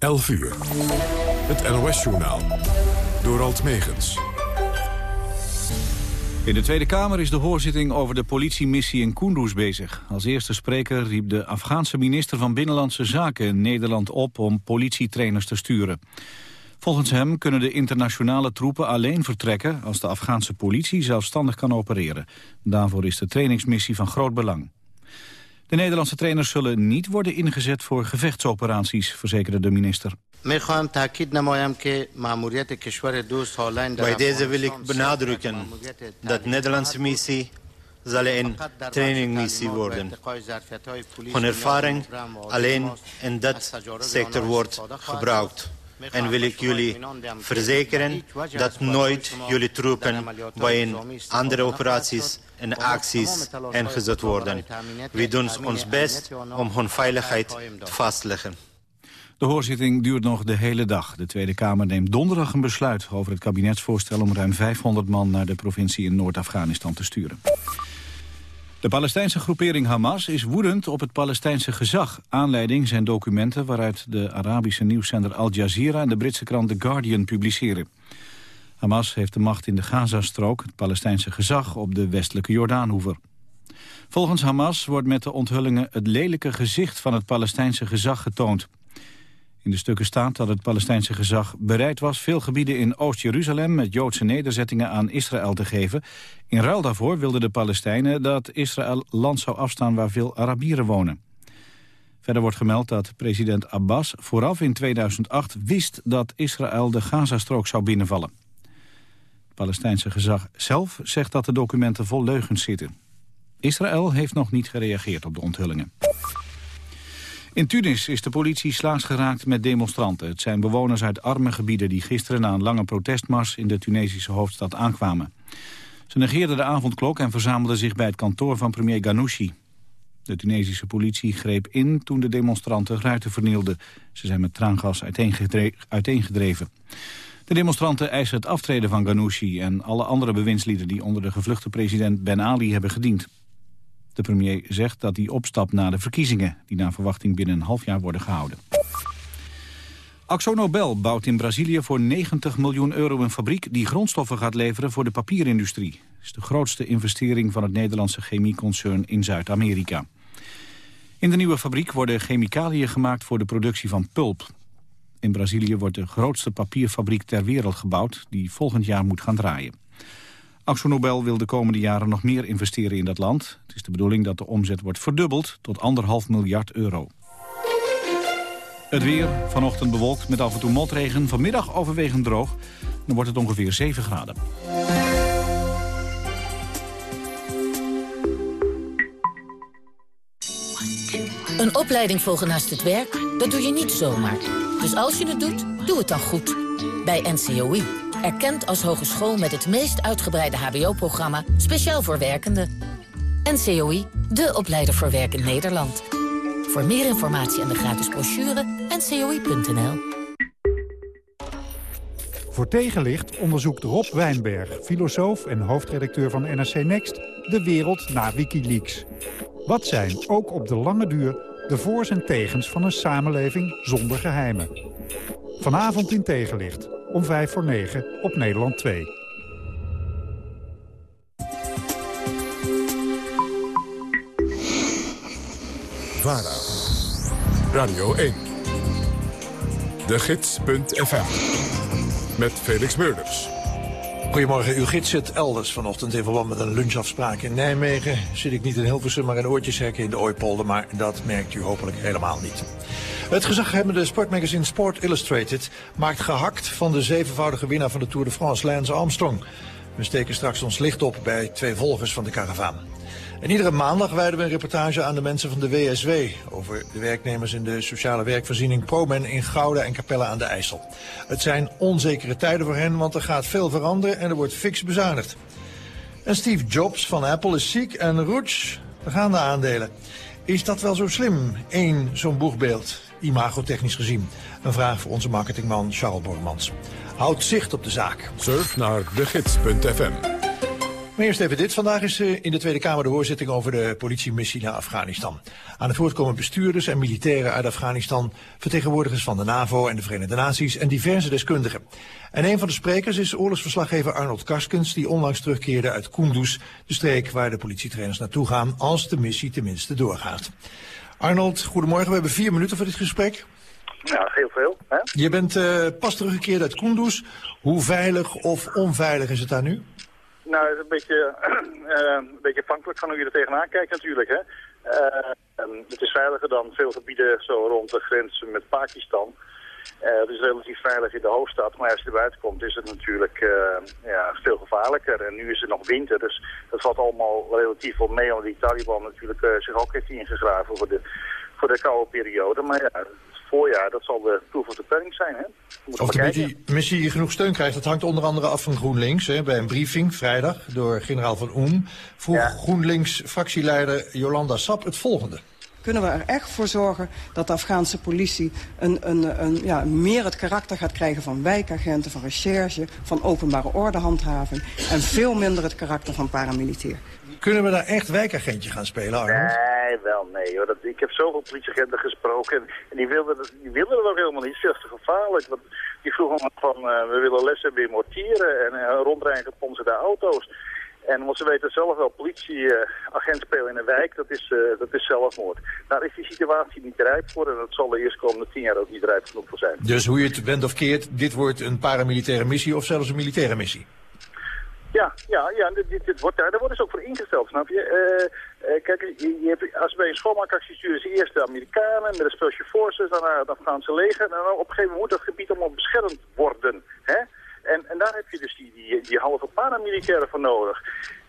11 uur. Het NOS-journaal. Door Alt Megens. In de Tweede Kamer is de hoorzitting over de politiemissie in Kunduz bezig. Als eerste spreker riep de Afghaanse minister van Binnenlandse Zaken Nederland op om politietrainers te sturen. Volgens hem kunnen de internationale troepen alleen vertrekken als de Afghaanse politie zelfstandig kan opereren. Daarvoor is de trainingsmissie van groot belang. De Nederlandse trainers zullen niet worden ingezet voor gevechtsoperaties, verzekerde de minister. Bij deze wil ik benadrukken dat de Nederlandse missie zal een trainingmissie worden. Hun ervaring alleen in dat sector wordt gebruikt. En wil ik jullie verzekeren dat nooit jullie troepen bij een andere operaties en acties ingezet worden. We doen ons best om hun veiligheid te vastleggen. De hoorzitting duurt nog de hele dag. De Tweede Kamer neemt donderdag een besluit over het kabinetsvoorstel... om ruim 500 man naar de provincie in Noord-Afghanistan te sturen. De Palestijnse groepering Hamas is woedend op het Palestijnse gezag. Aanleiding zijn documenten waaruit de Arabische nieuwszender Al Jazeera... en de Britse krant The Guardian publiceren. Hamas heeft de macht in de Gazastrook, het Palestijnse gezag op de westelijke Jordaanhoever. Volgens Hamas wordt met de onthullingen het lelijke gezicht van het Palestijnse gezag getoond. In de stukken staat dat het Palestijnse gezag bereid was veel gebieden in Oost-Jeruzalem met Joodse nederzettingen aan Israël te geven. In ruil daarvoor wilden de Palestijnen dat Israël land zou afstaan waar veel Arabieren wonen. Verder wordt gemeld dat president Abbas vooraf in 2008 wist dat Israël de Gazastrook zou binnenvallen. Palestijnse gezag zelf zegt dat de documenten vol leugens zitten. Israël heeft nog niet gereageerd op de onthullingen. In Tunis is de politie slaags geraakt met demonstranten. Het zijn bewoners uit arme gebieden die gisteren na een lange protestmars in de Tunesische hoofdstad aankwamen. Ze negeerden de avondklok en verzamelden zich bij het kantoor van premier Ghanouchi. De Tunesische politie greep in toen de demonstranten ruiten vernielden. Ze zijn met traangas uiteengedreven. De demonstranten eisen het aftreden van Ghanouchi en alle andere bewindslieden die onder de gevluchte president Ben Ali hebben gediend. De premier zegt dat hij opstapt na de verkiezingen... die naar verwachting binnen een half jaar worden gehouden. Nobel bouwt in Brazilië voor 90 miljoen euro een fabriek... die grondstoffen gaat leveren voor de papierindustrie. Is de grootste investering van het Nederlandse chemieconcern in Zuid-Amerika. In de nieuwe fabriek worden chemicaliën gemaakt voor de productie van pulp. In Brazilië wordt de grootste papierfabriek ter wereld gebouwd... die volgend jaar moet gaan draaien. Nobel wil de komende jaren nog meer investeren in dat land. Het is de bedoeling dat de omzet wordt verdubbeld tot anderhalf miljard euro. Het weer, vanochtend bewolkt met af en toe motregen. Vanmiddag overwegend droog. Dan wordt het ongeveer 7 graden. Een opleiding volgen naast het werk, dat doe je niet zomaar. Dus als je het doet, doe het dan goed. Bij NCOI. Erkend als hogeschool met het meest uitgebreide hbo-programma... speciaal voor werkenden. NCOI, de opleider voor werk in Nederland. Voor meer informatie en de gratis brochure, ncoi.nl. Voor tegenlicht onderzoekt Rob Wijnberg, filosoof en hoofdredacteur van NRC Next... de wereld na Wikileaks. Wat zijn, ook op de lange duur, de voor's en tegens van een samenleving zonder geheimen? Vanavond in tegenlicht om 5 voor 9 op Nederland 2. VARA, Radio 1, de gids.fm, met Felix Meurders. Goedemorgen, uw gids zit elders vanochtend in verband met een lunchafspraak in Nijmegen. Zit ik niet in Hilversum, maar in Oortjeshekken in de Ooipolder, maar dat merkt u hopelijk helemaal niet. Het gezaghebbende sportmagazine Sport Illustrated maakt gehakt van de zevenvoudige winnaar van de Tour de France, Lance Armstrong. We steken straks ons licht op bij twee volgers van de karavaan. En iedere maandag wijden we een reportage aan de mensen van de WSW... over de werknemers in de sociale werkvoorziening ProMen in Gouda en Capelle aan de IJssel. Het zijn onzekere tijden voor hen, want er gaat veel veranderen en er wordt fix bezuinigd. En Steve Jobs van Apple is ziek en roets, daar gaan de aandelen. Is dat wel zo slim, één zo'n boegbeeld, imagotechnisch gezien? Een vraag voor onze marketingman Charles Bormans. Houd zicht op de zaak. Surf naar degids.fm. Maar eerst even dit. Vandaag is uh, in de Tweede Kamer de hoorzitting over de politiemissie naar Afghanistan. Aan het woord komen bestuurders en militairen uit Afghanistan, vertegenwoordigers van de NAVO en de Verenigde Naties en diverse deskundigen. En een van de sprekers is oorlogsverslaggever Arnold Karskens, die onlangs terugkeerde uit Kunduz, de streek waar de politietrainers naartoe gaan, als de missie tenminste doorgaat. Arnold, goedemorgen. We hebben vier minuten voor dit gesprek. Ja, heel veel. Hè? Je bent uh, pas teruggekeerd uit Kunduz. Hoe veilig of onveilig is het daar nu? Nou, het is een beetje, uh, een beetje afhankelijk van hoe je er tegenaan kijkt natuurlijk. Hè? Uh, het is veiliger dan veel gebieden zo rond de grens met Pakistan. Het is relatief veilig in de hoofdstad, maar als je er buiten komt is het natuurlijk ja, veel gevaarlijker. En nu is het nog winter, dus dat valt allemaal relatief wel mee, omdat die Taliban natuurlijk zich ook heeft ingegraven voor de, voor de koude periode. Maar ja, voorjaar, dat zal de proef of de penning zijn. Hè? Of de missie, missie genoeg steun krijgt, dat hangt onder andere af van GroenLinks. Hè. Bij een briefing vrijdag door generaal Van Oem vroeg GroenLinks-fractieleider Jolanda Sap het volgende kunnen we er echt voor zorgen dat de Afghaanse politie een, een, een, ja, meer het karakter gaat krijgen van wijkagenten, van recherche, van openbare ordehandhaving en veel minder het karakter van paramilitair. Kunnen we daar echt wijkagentje gaan spelen, Arnold? Nee, wel nee. Hoor. Dat, ik heb zoveel politieagenten gesproken en, en die, wilden, die wilden ook helemaal niet. Het is te gevaarlijk. Want die vroegen van, uh, we willen lessen bij mortieren en uh, rondrijden geponserde auto's. En want ze weten zelf wel, politieagent spelen in een wijk, dat is, uh, dat is zelfmoord. Daar is die situatie niet rijp voor en dat zal de eerstkomende tien jaar ook niet rijp genoeg voor zijn. Dus hoe je het went of keert, dit wordt een paramilitaire missie of zelfs een militaire missie? Ja, ja, ja dit, dit wordt daar, daar worden ze ook voor ingesteld, snap je? Uh, uh, kijk, je, je hebt, als bij een schoonmaakactie sturen ze eerst de Amerikanen met de Special Forces, daarna het Afghaanse leger. En dan op een gegeven moment moet dat gebied allemaal beschermd worden. Hè? En, en daar heb je dus die, die, die halve paramilitairen voor nodig.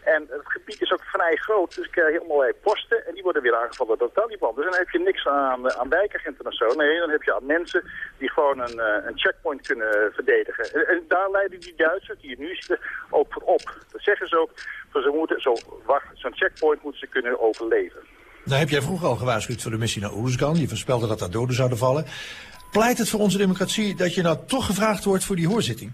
En het gebied is ook vrij groot, dus krijg je allerlei posten en die worden weer aangevallen door Taliban. Dus dan heb je niks aan, aan wijkagenten of zo. Nee, dan heb je aan mensen die gewoon een, eh, een checkpoint kunnen verdedigen. En, en, daar leiden die Duitsers, die hier nu zitten, ook voor op. Dat zeggen ze ook, ze moeten zo, zo'n checkpoint moeten ze kunnen overleven. Nou heb jij vroeger al gewaarschuwd voor de missie naar Oeruzgan. Je voorspelde dat daar doden zouden vallen. Pleit het voor onze democratie dat je nou toch gevraagd wordt voor die hoorzitting?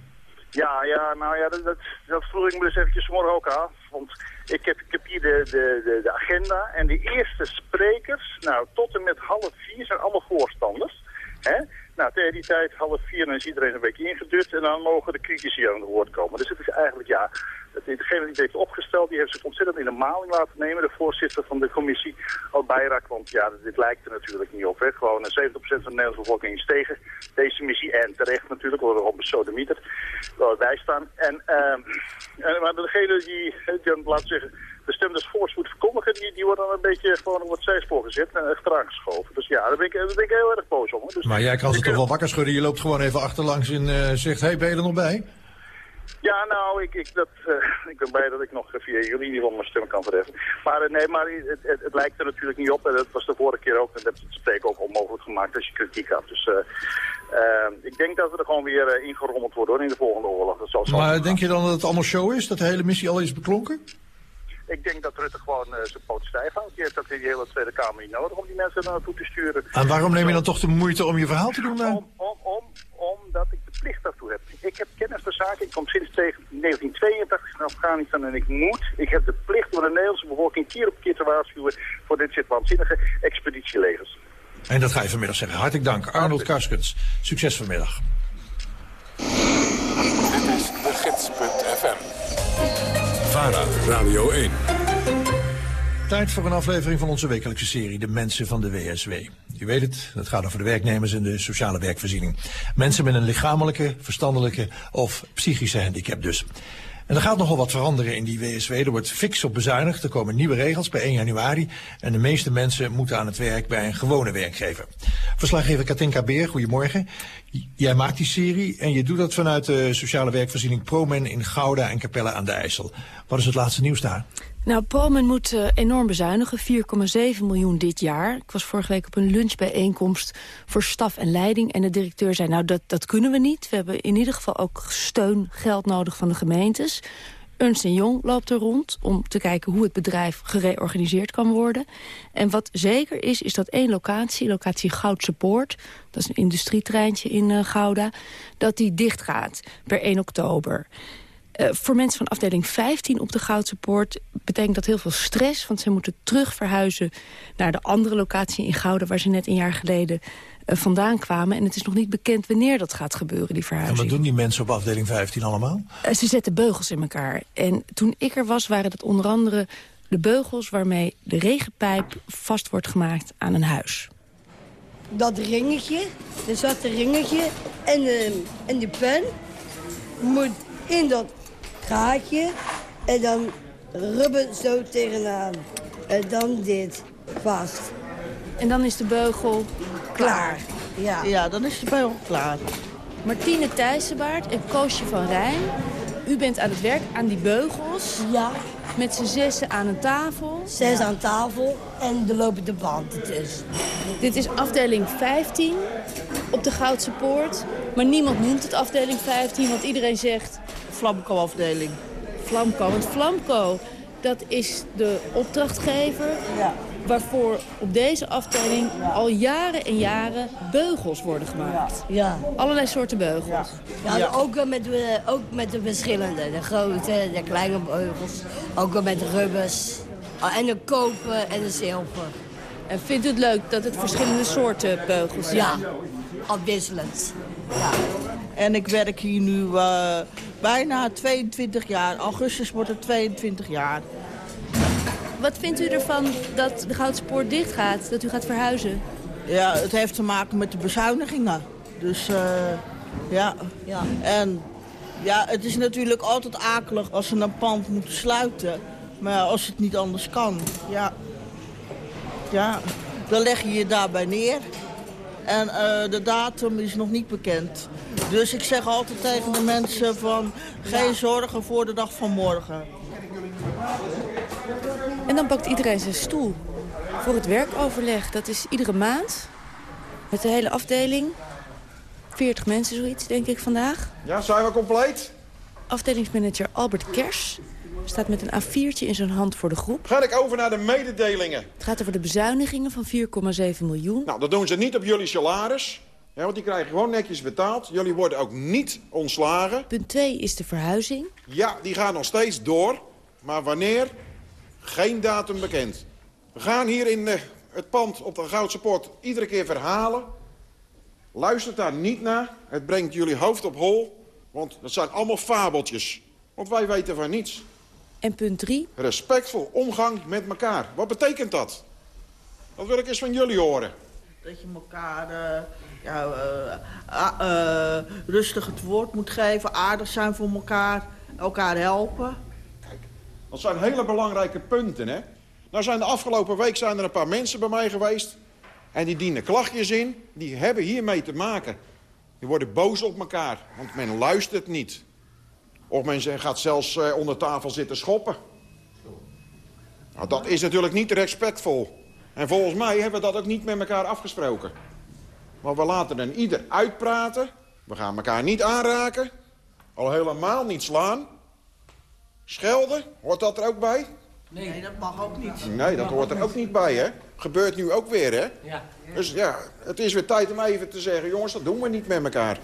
Ja, ja, nou ja, dat, dat, dat vroeg ik me dus eventjes morgen ook af. Want ik heb, ik hier de, de, de, de agenda en de eerste sprekers, nou tot en met half vier zijn allemaal voorstanders. Nou, tegen die tijd, half vier, dan is iedereen een beetje ingedut en dan mogen de critici aan het woord komen. Dus het is eigenlijk, ja, degene die het heeft opgesteld, die heeft zich ontzettend in de maling laten nemen. De voorzitter van de commissie, Al Bayrak, want ja, dit lijkt er natuurlijk niet op. Hè. Gewoon 70% van de Nederlandse bevolking is tegen deze missie. En terecht natuurlijk, worden we op een sodemieter waar wij staan. En, uh, maar degene die, die laten zeggen, de stem des moet verkondigen, die, die wordt dan een beetje gewoon op het zijspoor gezet en achteraan geschoven. Dus ja, daar ben ik, daar ben ik heel erg boos om. Dus, maar jij kan ze toch wel wakker schudden? Je loopt gewoon even achterlangs en uh, zegt, hé, hey, ben je er nog bij? Ja, nou, ik, ik, dat, uh, ik ben blij dat ik nog via jullie in ieder geval mijn stem kan verheffen. Maar uh, nee, maar het, het, het, lijkt er natuurlijk niet op. En dat was de vorige keer ook. En dat heeft het spreken ook onmogelijk gemaakt als je kritiek had. Dus uh, ik denk dat we er gewoon weer ingerommeld worden hoor, in de volgende oorlog. Dat zal maar denk je dan dat het allemaal show is? Dat de hele missie al is beklonken? Ik denk dat Rutte gewoon zijn poot stijf houdt. Die heeft dat in die hele Tweede Kamer niet nodig om die mensen naartoe te sturen. En waarom neem je dan toch de moeite om je verhaal te doen dan? Om, om, om, omdat ik de plicht daartoe heb. Ik heb kennis van zaken. Ik kom sinds 1982 in Afghanistan en ik moet. Ik heb de plicht om de Nederlandse bevolking keer op keer te waarschuwen voor dit soort waanzinnige expeditielegers. En dat ga je vanmiddag zeggen. Hartelijk dank. Arnold Karskens. Succes vanmiddag. Dit is de gids.fm. Radio 1. Tijd voor een aflevering van onze wekelijkse serie De Mensen van de WSW. U weet het, het gaat over de werknemers in de sociale werkvoorziening. Mensen met een lichamelijke, verstandelijke of psychische handicap dus. En er gaat nogal wat veranderen in die WSW. Er wordt fix op bezuinigd. Er komen nieuwe regels per 1 januari. En de meeste mensen moeten aan het werk bij een gewone werkgever. Verslaggever Katinka Beer, goedemorgen. Jij maakt die serie en je doet dat vanuit de sociale werkvoorziening ProMen in Gouda en Capelle aan de IJssel. Wat is het laatste nieuws daar? Nou, Polman moet uh, enorm bezuinigen, 4,7 miljoen dit jaar. Ik was vorige week op een lunchbijeenkomst voor staf en leiding... en de directeur zei, nou, dat, dat kunnen we niet. We hebben in ieder geval ook steun, geld nodig van de gemeentes. Ernst Jong loopt er rond om te kijken hoe het bedrijf gereorganiseerd kan worden. En wat zeker is, is dat één locatie, locatie Goudse Poort... dat is een industrietreintje in uh, Gouda, dat die dicht gaat per 1 oktober... Uh, voor mensen van afdeling 15 op de Goudse Poort betekent dat heel veel stress. Want ze moeten terug verhuizen naar de andere locatie in Gouden... waar ze net een jaar geleden uh, vandaan kwamen. En het is nog niet bekend wanneer dat gaat gebeuren, die verhuizing. En wat doen die mensen op afdeling 15 allemaal? Uh, ze zetten beugels in elkaar. En toen ik er was, waren dat onder andere de beugels... waarmee de regenpijp vast wordt gemaakt aan een huis. Dat ringetje, dat zwarte ringetje en de, en de pen... moet in dat gaatje en dan rubber zo tegenaan. En dan dit vast. En dan is de beugel klaar. Ja, ja dan is de beugel klaar. Martine Thijssenbaard en Koosje van Rijn. U bent aan het werk aan die beugels. Ja. Met z'n zessen aan een tafel. Zes aan tafel en de lopende band ertussen. Dit is afdeling 15 op de Goudse Poort. Maar niemand noemt het afdeling 15, want iedereen zegt... Flamco-afdeling. Flamco, want Flamco, dat is de opdrachtgever... Ja. waarvoor op deze afdeling al jaren en jaren beugels worden gemaakt. Ja. Allerlei soorten beugels. Ja, ja. Ook, met, de, ook met de verschillende. De grote, de kleine beugels. Ook met rubbers. En de koper en de zilver. En vindt u het leuk dat het verschillende soorten beugels zijn? Ja, afwisselend. Ja. En ik werk hier nu uh, bijna 22 jaar. Augustus wordt het 22 jaar. Wat vindt u ervan dat de Goudspoor dicht gaat, dat u gaat verhuizen? Ja, het heeft te maken met de bezuinigingen. Dus uh, ja. ja. En ja, het is natuurlijk altijd akelig als ze een pand moeten sluiten. Maar als het niet anders kan, ja. Ja, dan leg je je daarbij neer. En uh, de datum is nog niet bekend. Dus ik zeg altijd tegen de mensen van... geen zorgen voor de dag van morgen. En dan pakt iedereen zijn stoel voor het werkoverleg. Dat is iedere maand met de hele afdeling. 40 mensen zoiets, denk ik, vandaag. Ja, zijn we compleet? Afdelingsmanager Albert Kers staat met een A4'tje in zijn hand voor de groep. Ga ik over naar de mededelingen. Het gaat over de bezuinigingen van 4,7 miljoen. Nou, dat doen ze niet op jullie salaris. Ja, want die krijgen gewoon netjes betaald. Jullie worden ook niet ontslagen. Punt 2 is de verhuizing. Ja, die gaat nog steeds door. Maar wanneer? Geen datum bekend. We gaan hier in de, het pand op de Goudse Poort iedere keer verhalen. Luistert daar niet naar. Het brengt jullie hoofd op hol. Want dat zijn allemaal fabeltjes. Want wij weten van niets. En punt 3? Respectvol omgang met elkaar. Wat betekent dat? Dat wil ik eens van jullie horen. Dat je elkaar uh, ja, uh, uh, rustig het woord moet geven, aardig zijn voor elkaar, elkaar helpen. Kijk, dat zijn hele belangrijke punten, hè? Nou zijn de afgelopen week zijn er een paar mensen bij mij geweest... en die dienen klachtjes in, die hebben hiermee te maken. Die worden boos op elkaar, want men luistert niet. Of men gaat zelfs uh, onder tafel zitten schoppen. Nou, dat is natuurlijk niet respectvol. En volgens mij hebben we dat ook niet met elkaar afgesproken. Maar we laten een ieder uitpraten. We gaan elkaar niet aanraken. Al helemaal niet slaan. Schelden, hoort dat er ook bij? Nee, nee dat mag ook niet. Nee, dat hoort er ook niet bij, hè? Gebeurt nu ook weer, hè? Ja. Dus ja, het is weer tijd om even te zeggen... jongens, dat doen we niet met elkaar.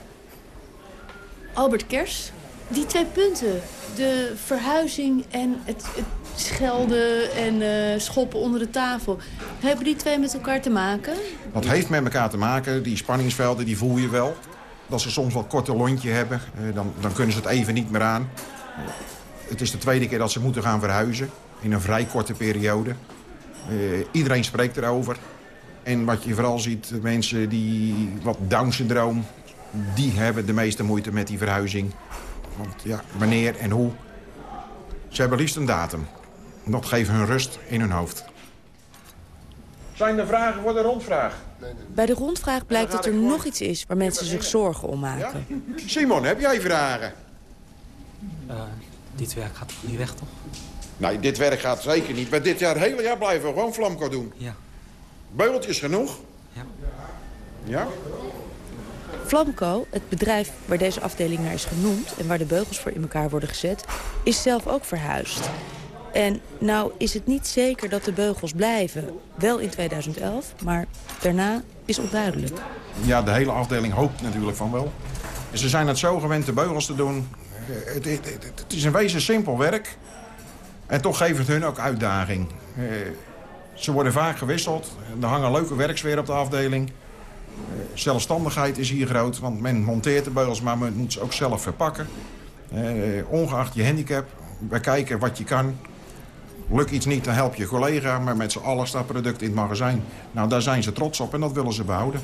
Albert Kers, die twee punten, de verhuizing en het, het schelden en uh, schoppen onder de tafel... hebben die twee met elkaar te maken? Dat heeft met elkaar te maken. Die spanningsvelden, die voel je wel. Dat ze soms wel korte lontje hebben, uh, dan, dan kunnen ze het even niet meer aan. Het is de tweede keer dat ze moeten gaan verhuizen. In een vrij korte periode. Uh, iedereen spreekt erover. En wat je vooral ziet, mensen die wat Down-syndroom... die hebben de meeste moeite met die verhuizing. Want ja, wanneer en hoe. Ze hebben liefst een datum. Dat geeft hun rust in hun hoofd. Zijn er vragen voor de rondvraag? Bij de rondvraag blijkt dat er nog iets is waar mensen zich zorgen om maken. Ja? Simon, heb jij vragen? Uh, dit werk gaat niet weg, toch? Nee, dit werk gaat zeker niet. Maar dit jaar, het hele jaar blijven we gewoon Flamco doen. Ja. Beultjes genoeg? Ja. Ja? Flamco, het bedrijf waar deze afdeling naar is genoemd... en waar de beugels voor in elkaar worden gezet, is zelf ook verhuisd. En nou is het niet zeker dat de beugels blijven. Wel in 2011, maar daarna is onduidelijk. Ja, de hele afdeling hoopt natuurlijk van wel. Ze zijn het zo gewend de beugels te doen. Het, het, is een wezen simpel werk. En toch geeft het hun ook uitdaging. ze worden vaak gewisseld. Er hangen leuke werksfeer op de afdeling. Zelfstandigheid is hier groot, want men monteert de beugels... maar men moet ze ook zelf verpakken. ongeacht je handicap, we kijken wat je kan. Lukt iets niet, dan help je collega. Maar met z'n allen staat product in het magazijn. Nou, daar zijn ze trots op en dat willen ze behouden.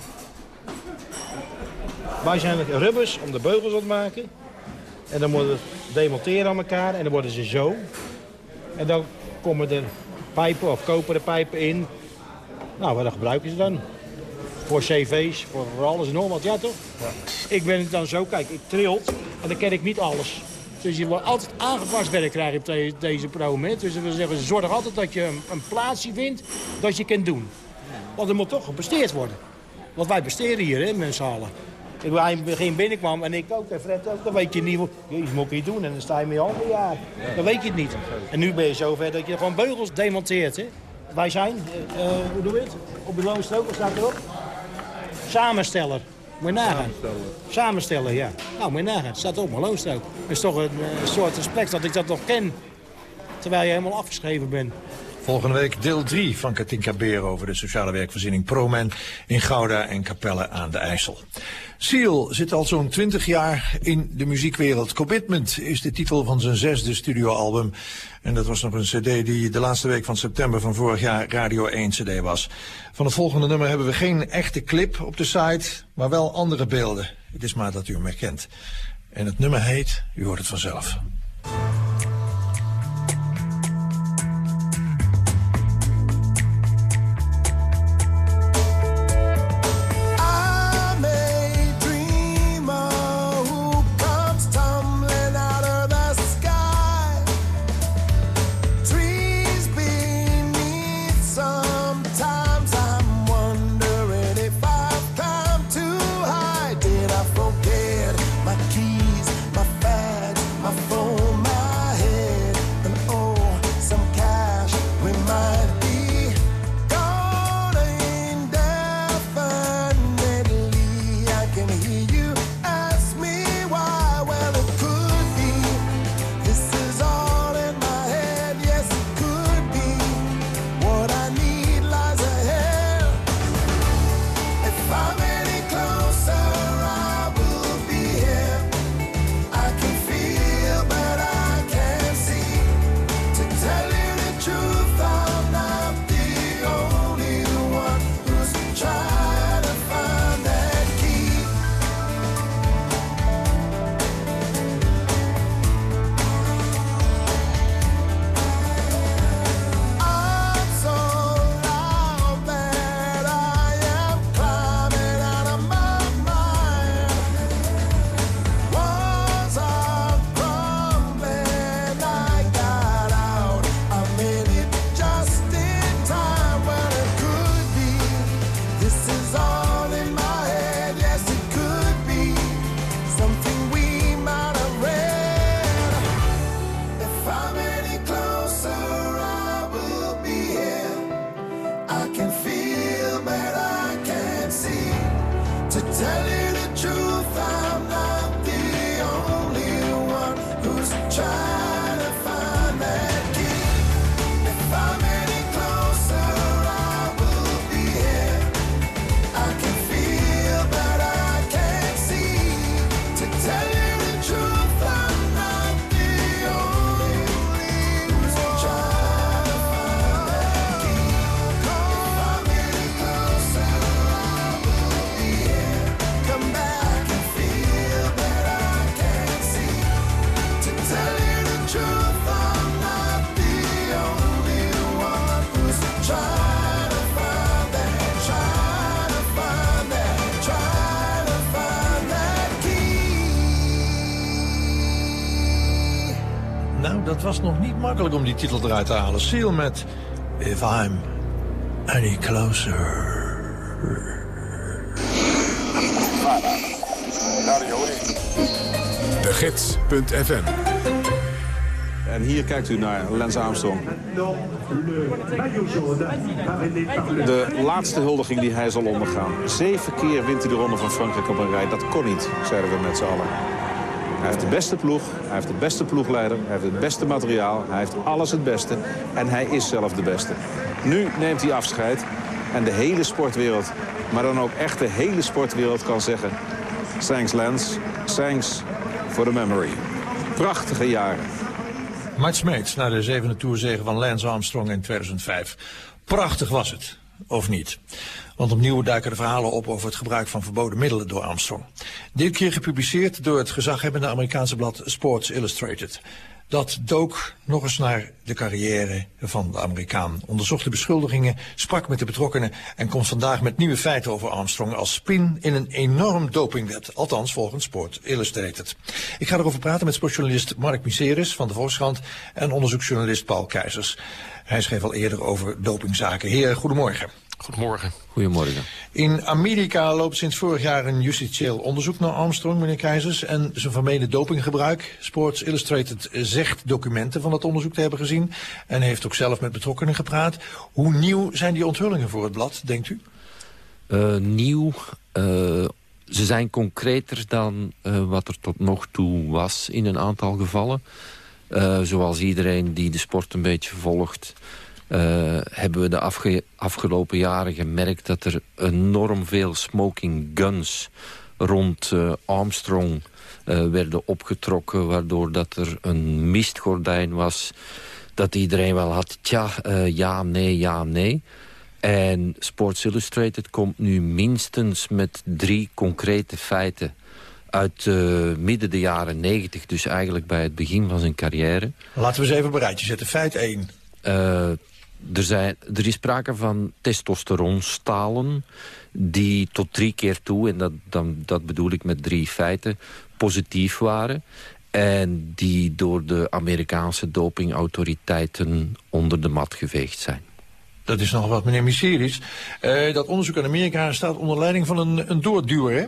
Wij zijn rubbers om de beugels op te maken. En dan worden ze demonteren aan elkaar en dan worden ze zo. En dan komen er pijpen of koperen pijpen in. Nou, wat gebruiken ze dan? Voor cv's, voor, voor alles en nog wat. Ja, toch? Ja. Ik ben dan zo, kijk, ik trilt en dan ken ik niet alles. Dus je wordt altijd aangepast werk krijgen op deze promo. Dus we zeggen, zorg altijd dat je een, een plaatsje vindt dat je kunt doen. Want er moet toch gepresteerd worden. Want wij besteden hier, hè, mensen halen. Ik hij in het begin binnenkwam en ik ook, en Fred ook, dan weet je niet, je moet je doen en dan sta je met je handen ja. Dan weet je het niet. En nu ben je zover dat je gewoon beugels demonteert. Hè. Wij zijn, uh, hoe doen we het? Op de loonstrook, wat staat erop? Samensteller. Moet je nagaan. Samenstellen. ja. Nou, moet je nagaan. Het staat op mijn loonstrook. Het is toch een soort respect dat ik dat nog ken. Terwijl je helemaal afgeschreven bent. Volgende week deel 3 van Katinka Beer over de sociale werkvoorziening ProMen in Gouda en Capelle aan de IJssel. Seal zit al zo'n 20 jaar in de muziekwereld. Commitment is de titel van zijn zesde studioalbum. En dat was nog een cd die de laatste week van september van vorig jaar Radio 1 cd was. Van het volgende nummer hebben we geen echte clip op de site, maar wel andere beelden. Het is maar dat u hem herkent. En het nummer heet, u hoort het vanzelf. Makkelijk om die titel eruit te halen. Seal met If I'm Any Closer. De Gids.fm en hier kijkt u naar Lance Armstrong. De laatste huldiging die hij zal ondergaan. Zeven keer wint hij de Ronde van Frankrijk op een rij. Dat kon niet, zeiden we met z'n allen. Hij heeft de beste ploeg, hij heeft de beste ploegleider, hij heeft het beste materiaal. Hij heeft alles het beste en hij is zelf de beste. Nu neemt hij afscheid en de hele sportwereld, maar dan ook echt de hele sportwereld kan zeggen... Thanks Lance, thanks for the memory. Prachtige jaren. Mart Smeets naar de zevende toerzegen van Lance Armstrong in 2005. Prachtig was het, of niet? Want opnieuw duiken de verhalen op over het gebruik van verboden middelen door Armstrong. Dit keer gepubliceerd door het gezaghebbende Amerikaanse blad Sports Illustrated. Dat dook nog eens naar de carrière van de Amerikaan. Onderzocht de beschuldigingen, sprak met de betrokkenen... en komt vandaag met nieuwe feiten over Armstrong... als spin in een enorm dopingwet. Althans, volgens Sport Illustrated. Ik ga erover praten met sportjournalist Mark Miseris van de Volkskrant... en onderzoeksjournalist Paul Keizers. Hij schreef al eerder over dopingzaken. Heer, goedemorgen. Goedemorgen. Goedemorgen. In Amerika loopt sinds vorig jaar een justitieel onderzoek naar Armstrong, meneer Keizers, en zijn vermeende dopinggebruik. Sports Illustrated zegt documenten van dat onderzoek te hebben gezien en heeft ook zelf met betrokkenen gepraat. Hoe nieuw zijn die onthullingen voor het blad, denkt u? Uh, nieuw, uh, ze zijn concreter dan uh, wat er tot nog toe was in een aantal gevallen. zoals iedereen die de sport een beetje volgt... Uh, hebben we de afge afgelopen jaren gemerkt dat er enorm veel smoking guns rond uh, Armstrong uh, werden opgetrokken. Waardoor dat er een mistgordijn was dat iedereen wel had. Tja, ja, nee, ja, nee. En Sports Illustrated komt nu minstens met drie concrete feiten uit uh, midden de jaren negentig, dus eigenlijk bij het begin van zijn carrière. Laten we eens even op een rijtje zetten. Feit 1. Uh, er, zijn, er is sprake van testosteronstalen die tot drie keer toe, en dat, dat bedoel ik met drie feiten, positief waren. En die door de Amerikaanse dopingautoriteiten onder de mat geveegd zijn. Dat is nog wat, meneer Miseris. Uh, dat onderzoek in Amerika staat onder leiding van een, een doorduwer, hè?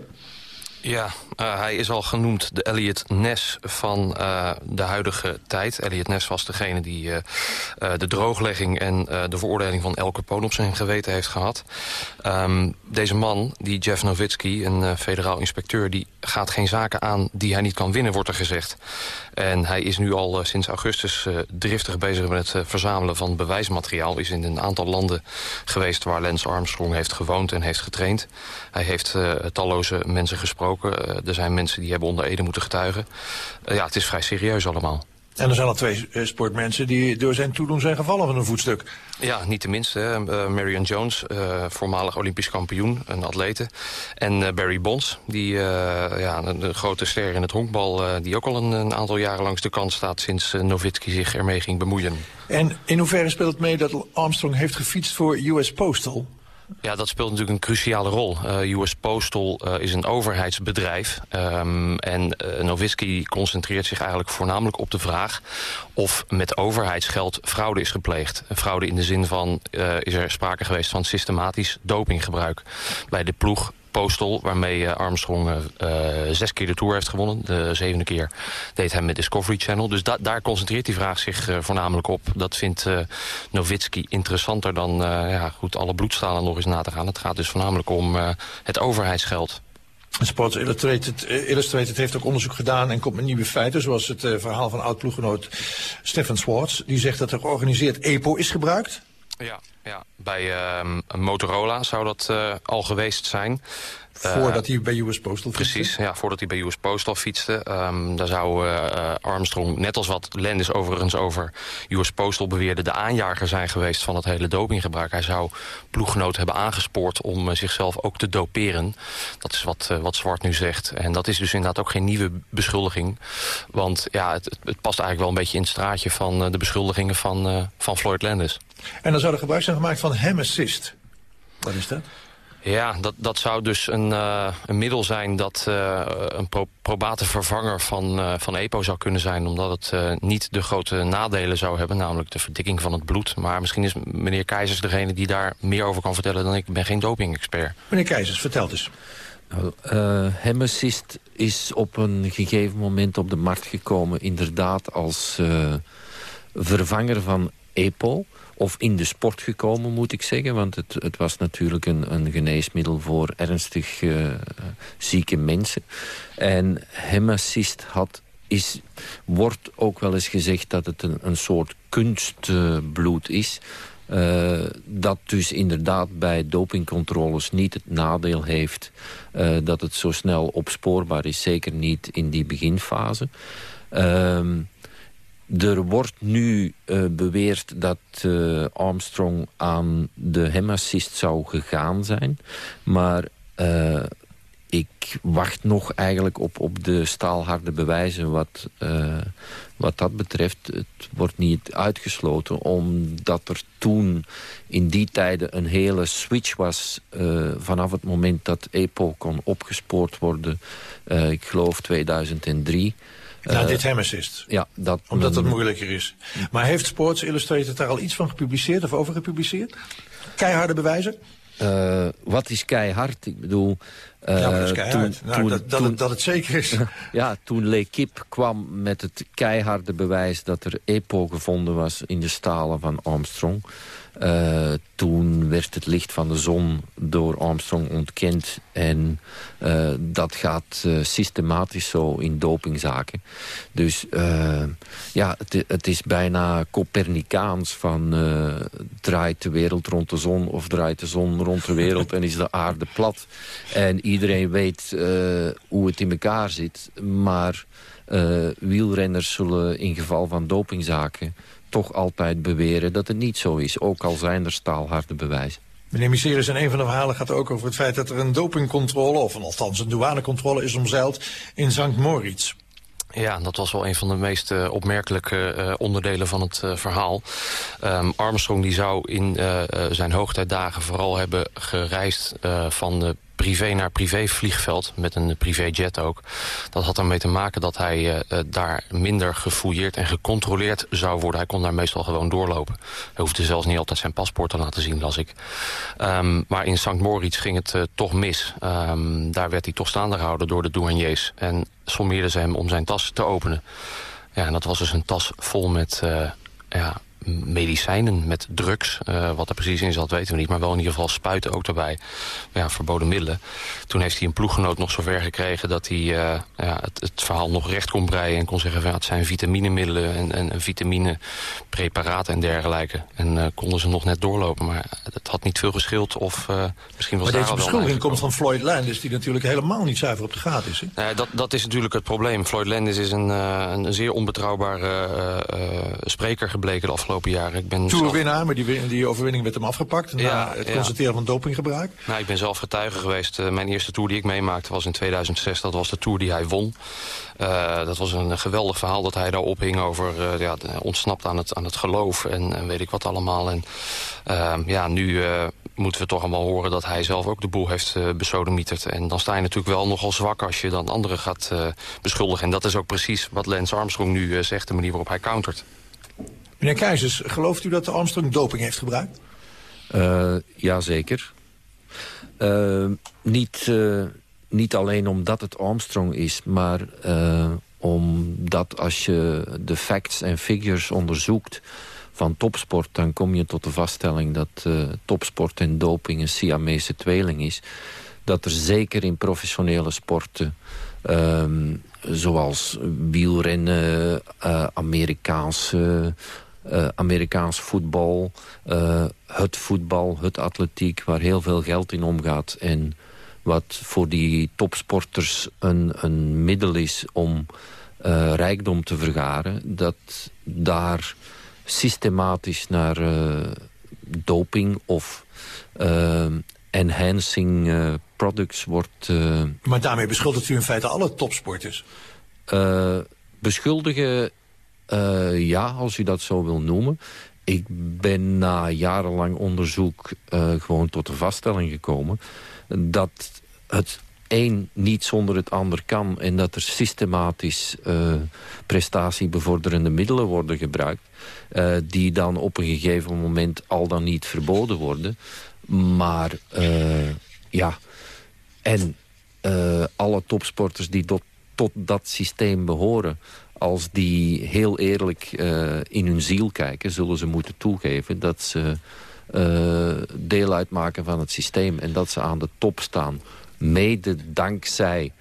Ja, uh, hij is al genoemd de Elliot Ness van uh, de huidige tijd. Elliot Ness was degene die uh, de drooglegging en de veroordeling van El Capone op zijn geweten heeft gehad. Um, deze man, die Jeff Nowitzki, een federaal inspecteur... die gaat geen zaken aan die hij niet kan winnen, wordt er gezegd. En hij is nu al sinds augustus driftig bezig met het verzamelen van bewijsmateriaal. Is in een aantal landen geweest waar Lance Armstrong heeft gewoond en heeft getraind. Hij heeft talloze mensen gesproken eh, er zijn mensen die hebben onder Ede moeten getuigen. Eh, ja, het is vrij serieus allemaal. En er zijn al twee eh, sportmensen die door zijn toedoen zijn gevallen van een voetstuk. Ja, niet de minste. Uh, Marion Jones, uh, voormalig Olympisch kampioen, een atlete. En uh, Barry Bonds, die, ja, een, grote ster in het honkbal... die ook al een, een, aantal jaren langs de kant staat... sinds Nowitzki zich ermee ging bemoeien. En in hoeverre speelt het mee dat Armstrong heeft gefietst voor US Postal... Ja, dat speelt natuurlijk een cruciale rol. Uh, US Postal uh, is een overheidsbedrijf. Um, en uh, concentreert zich eigenlijk voornamelijk op de vraag... of met overheidsgeld fraude is gepleegd. Fraude in de zin van, is er sprake geweest van systematisch dopinggebruik... bij de ploeg Postal, waarmee eh, Armstrong uh, zes keer de Tour heeft gewonnen. De zevende keer deed hij met Discovery Channel. Dus da daar concentreert die vraag zich voornamelijk op. Dat vindt Nowitzki interessanter dan ja, goed, alle bloedstalen nog eens na te gaan. Het gaat dus voornamelijk om het overheidsgeld. Sports Illustrated, Illustrated, heeft ook onderzoek gedaan en komt met nieuwe feiten. Zoals het verhaal van oud-ploeggenoot Stefan Swartz. Die zegt dat er georganiseerd EPO is gebruikt. Ja, ja. Bij uh, Motorola zou dat uh, al geweest zijn. Voordat hij bij US Postal fietste? Precies, ja, voordat hij bij US Postal fietste. Um, daar zou uh, Armstrong, net als wat Landis overigens over US Postal beweerde... de aanjager zijn geweest van het hele dopinggebruik. Hij zou ploeggenoten hebben aangespoord om uh, zichzelf ook te doperen. Dat is wat, wat Zwart nu zegt. En dat is dus inderdaad ook geen nieuwe beschuldiging. Want ja, het, het past eigenlijk wel een beetje in het straatje... van de beschuldigingen van, van Floyd Landis. En dan zou er gebruik zijn gemaakt van hem assist. Wat is dat? Ja, dat, dat zou dus een, uh, een middel zijn dat uh, een pro probate vervanger van, uh, van EPO zou kunnen zijn. Omdat het niet de grote nadelen zou hebben, namelijk de verdikking van het bloed. Maar misschien is meneer Keizers degene die daar meer over kan vertellen dan ik. Ik ben geen doping-expert. Meneer Keizers, vertel eens. Nou, Hemesist is op een gegeven moment op de markt gekomen... inderdaad als vervanger van EPO of in de sport gekomen, moet ik zeggen. Want het, het was natuurlijk een, een geneesmiddel voor ernstig uh, zieke mensen. En hemassist had, is, wordt ook wel eens gezegd dat het een, een soort kunstbloed is... Uh, dat dus inderdaad bij dopingcontroles niet het nadeel heeft... Dat het zo snel opspoorbaar is. Zeker niet in die beginfase. Uh, er wordt nu uh, beweerd dat uh, Armstrong aan de hemassist zou gegaan zijn. Maar uh, ik wacht nog eigenlijk op, op de staalharde bewijzen wat, wat dat betreft. Het wordt niet uitgesloten omdat er toen in die tijden een hele switch was... vanaf het moment dat EPO kon opgespoord worden, ik geloof 2003... Nou, dit hem assist. Ja, dat, Omdat het moeilijker is. Maar heeft Sports Illustrated daar al iets van gepubliceerd of over gepubliceerd? Keiharde bewijzen? Uh, wat is keihard? Ik bedoel... Uh, ja, dat is keihard. Toen, nou, toen, dat, dat, toen, het, dat, het, zeker is. ja, toen L'Equipe kwam met het keiharde bewijs... dat er EPO gevonden was in de stalen van Armstrong... Uh, toen werd het licht van de zon door Armstrong ontkend. En uh, dat gaat uh, systematisch zo in dopingzaken. Dus ja, het, het, is bijna Copernicaans van draait de wereld rond de zon... of draait de zon rond de wereld en is de aarde plat. En iedereen weet hoe het in elkaar zit. Maar wielrenners zullen in geval van dopingzaken toch altijd beweren dat het niet zo is. Ook al zijn er staalharde bewijzen. Meneer Miseris, in een van de verhalen gaat ook over het feit dat er een dopingcontrole... of althans een douanecontrole is omzeild in St. Moritz. Ja, dat was wel een van de meest uh, opmerkelijke uh, onderdelen van het uh, verhaal. Um, Armstrong die zou in zijn hoogtijdagen vooral hebben gereisd van de privé naar privé vliegveld met een privéjet ook. Dat had ermee te maken dat hij uh, daar minder gefouilleerd en gecontroleerd zou worden. Hij kon daar meestal gewoon doorlopen. Hij hoefde zelfs niet altijd zijn paspoort te laten zien, las ik. Um, maar in St. Moritz ging het uh, toch mis. Um, daar werd hij toch staande gehouden door de douaniers. En sommeerden ze hem om zijn tas te openen. Ja, en dat was dus een tas vol met ja, medicijnen met drugs. Uh, wat er precies in zat weten we niet. Maar wel in ieder geval spuiten ook daarbij. Ja, verboden middelen. Toen heeft hij een ploeggenoot nog zover gekregen... dat hij uh, ja, het, het, verhaal nog recht kon breien. En kon zeggen van ja, het zijn vitaminemiddelen en, en, en vitaminepreparaten en dergelijke. En uh, konden ze nog net doorlopen. Maar het had niet veel geschild. Of misschien was maar deze beschuldiging komt van Floyd Landis... die natuurlijk helemaal niet zuiver op de gaten is. Dat, dat is natuurlijk het probleem. Floyd Landis is een, een zeer onbetrouwbare spreker gebleken de afgelopen afgelopen jaren. Ik ben Tourwinnaar, zelf... maar die, die overwinning werd hem afgepakt... na ja, het constateren ja. van dopinggebruik. Nou, ik ben zelf getuige geweest. Uh, mijn eerste tour die ik meemaakte was in 2006. Dat was de tour die hij won. Uh, dat was een geweldig verhaal dat hij daar ophing over... Uh, ja, ontsnapt aan het, aan het geloof en, en weet ik wat allemaal. En ja, nu moeten we toch allemaal horen dat hij zelf ook de boel heeft uh, besodemieterd. En dan sta je natuurlijk wel nogal zwak als je dan anderen gaat uh, beschuldigen. En dat is ook precies wat Lance Armstrong nu uh, zegt, de manier waarop hij countert. Meneer Keizers, gelooft u dat de Armstrong doping heeft gebruikt? Uh, Jazeker. Uh, niet, uh, niet alleen omdat het Armstrong is, maar omdat als je de facts en figures onderzoekt van topsport... dan kom je tot de vaststelling dat topsport en doping een Siamese tweeling is. Dat er zeker in professionele sporten... Ehm, zoals wielrennen, Amerikaanse uh, Amerikaans voetbal, uh, het voetbal, het atletiek... waar heel veel geld in omgaat. En wat voor die topsporters een, een middel is om uh, rijkdom te vergaren... dat daar systematisch naar doping of enhancing products wordt... maar daarmee beschuldigt u in feite alle topsporters? beschuldigen uh, ja, als u dat zo wil noemen. Ik ben na jarenlang onderzoek uh, gewoon tot de vaststelling gekomen... dat het een niet zonder het ander kan... en dat er systematisch uh, prestatiebevorderende middelen worden gebruikt... Die dan op een gegeven moment al dan niet verboden worden. Maar ja, en alle topsporters die tot, tot dat systeem behoren als die heel eerlijk in hun ziel kijken... zullen ze moeten toegeven dat ze deel uitmaken van het systeem... en dat ze aan de top staan. Mede dankzij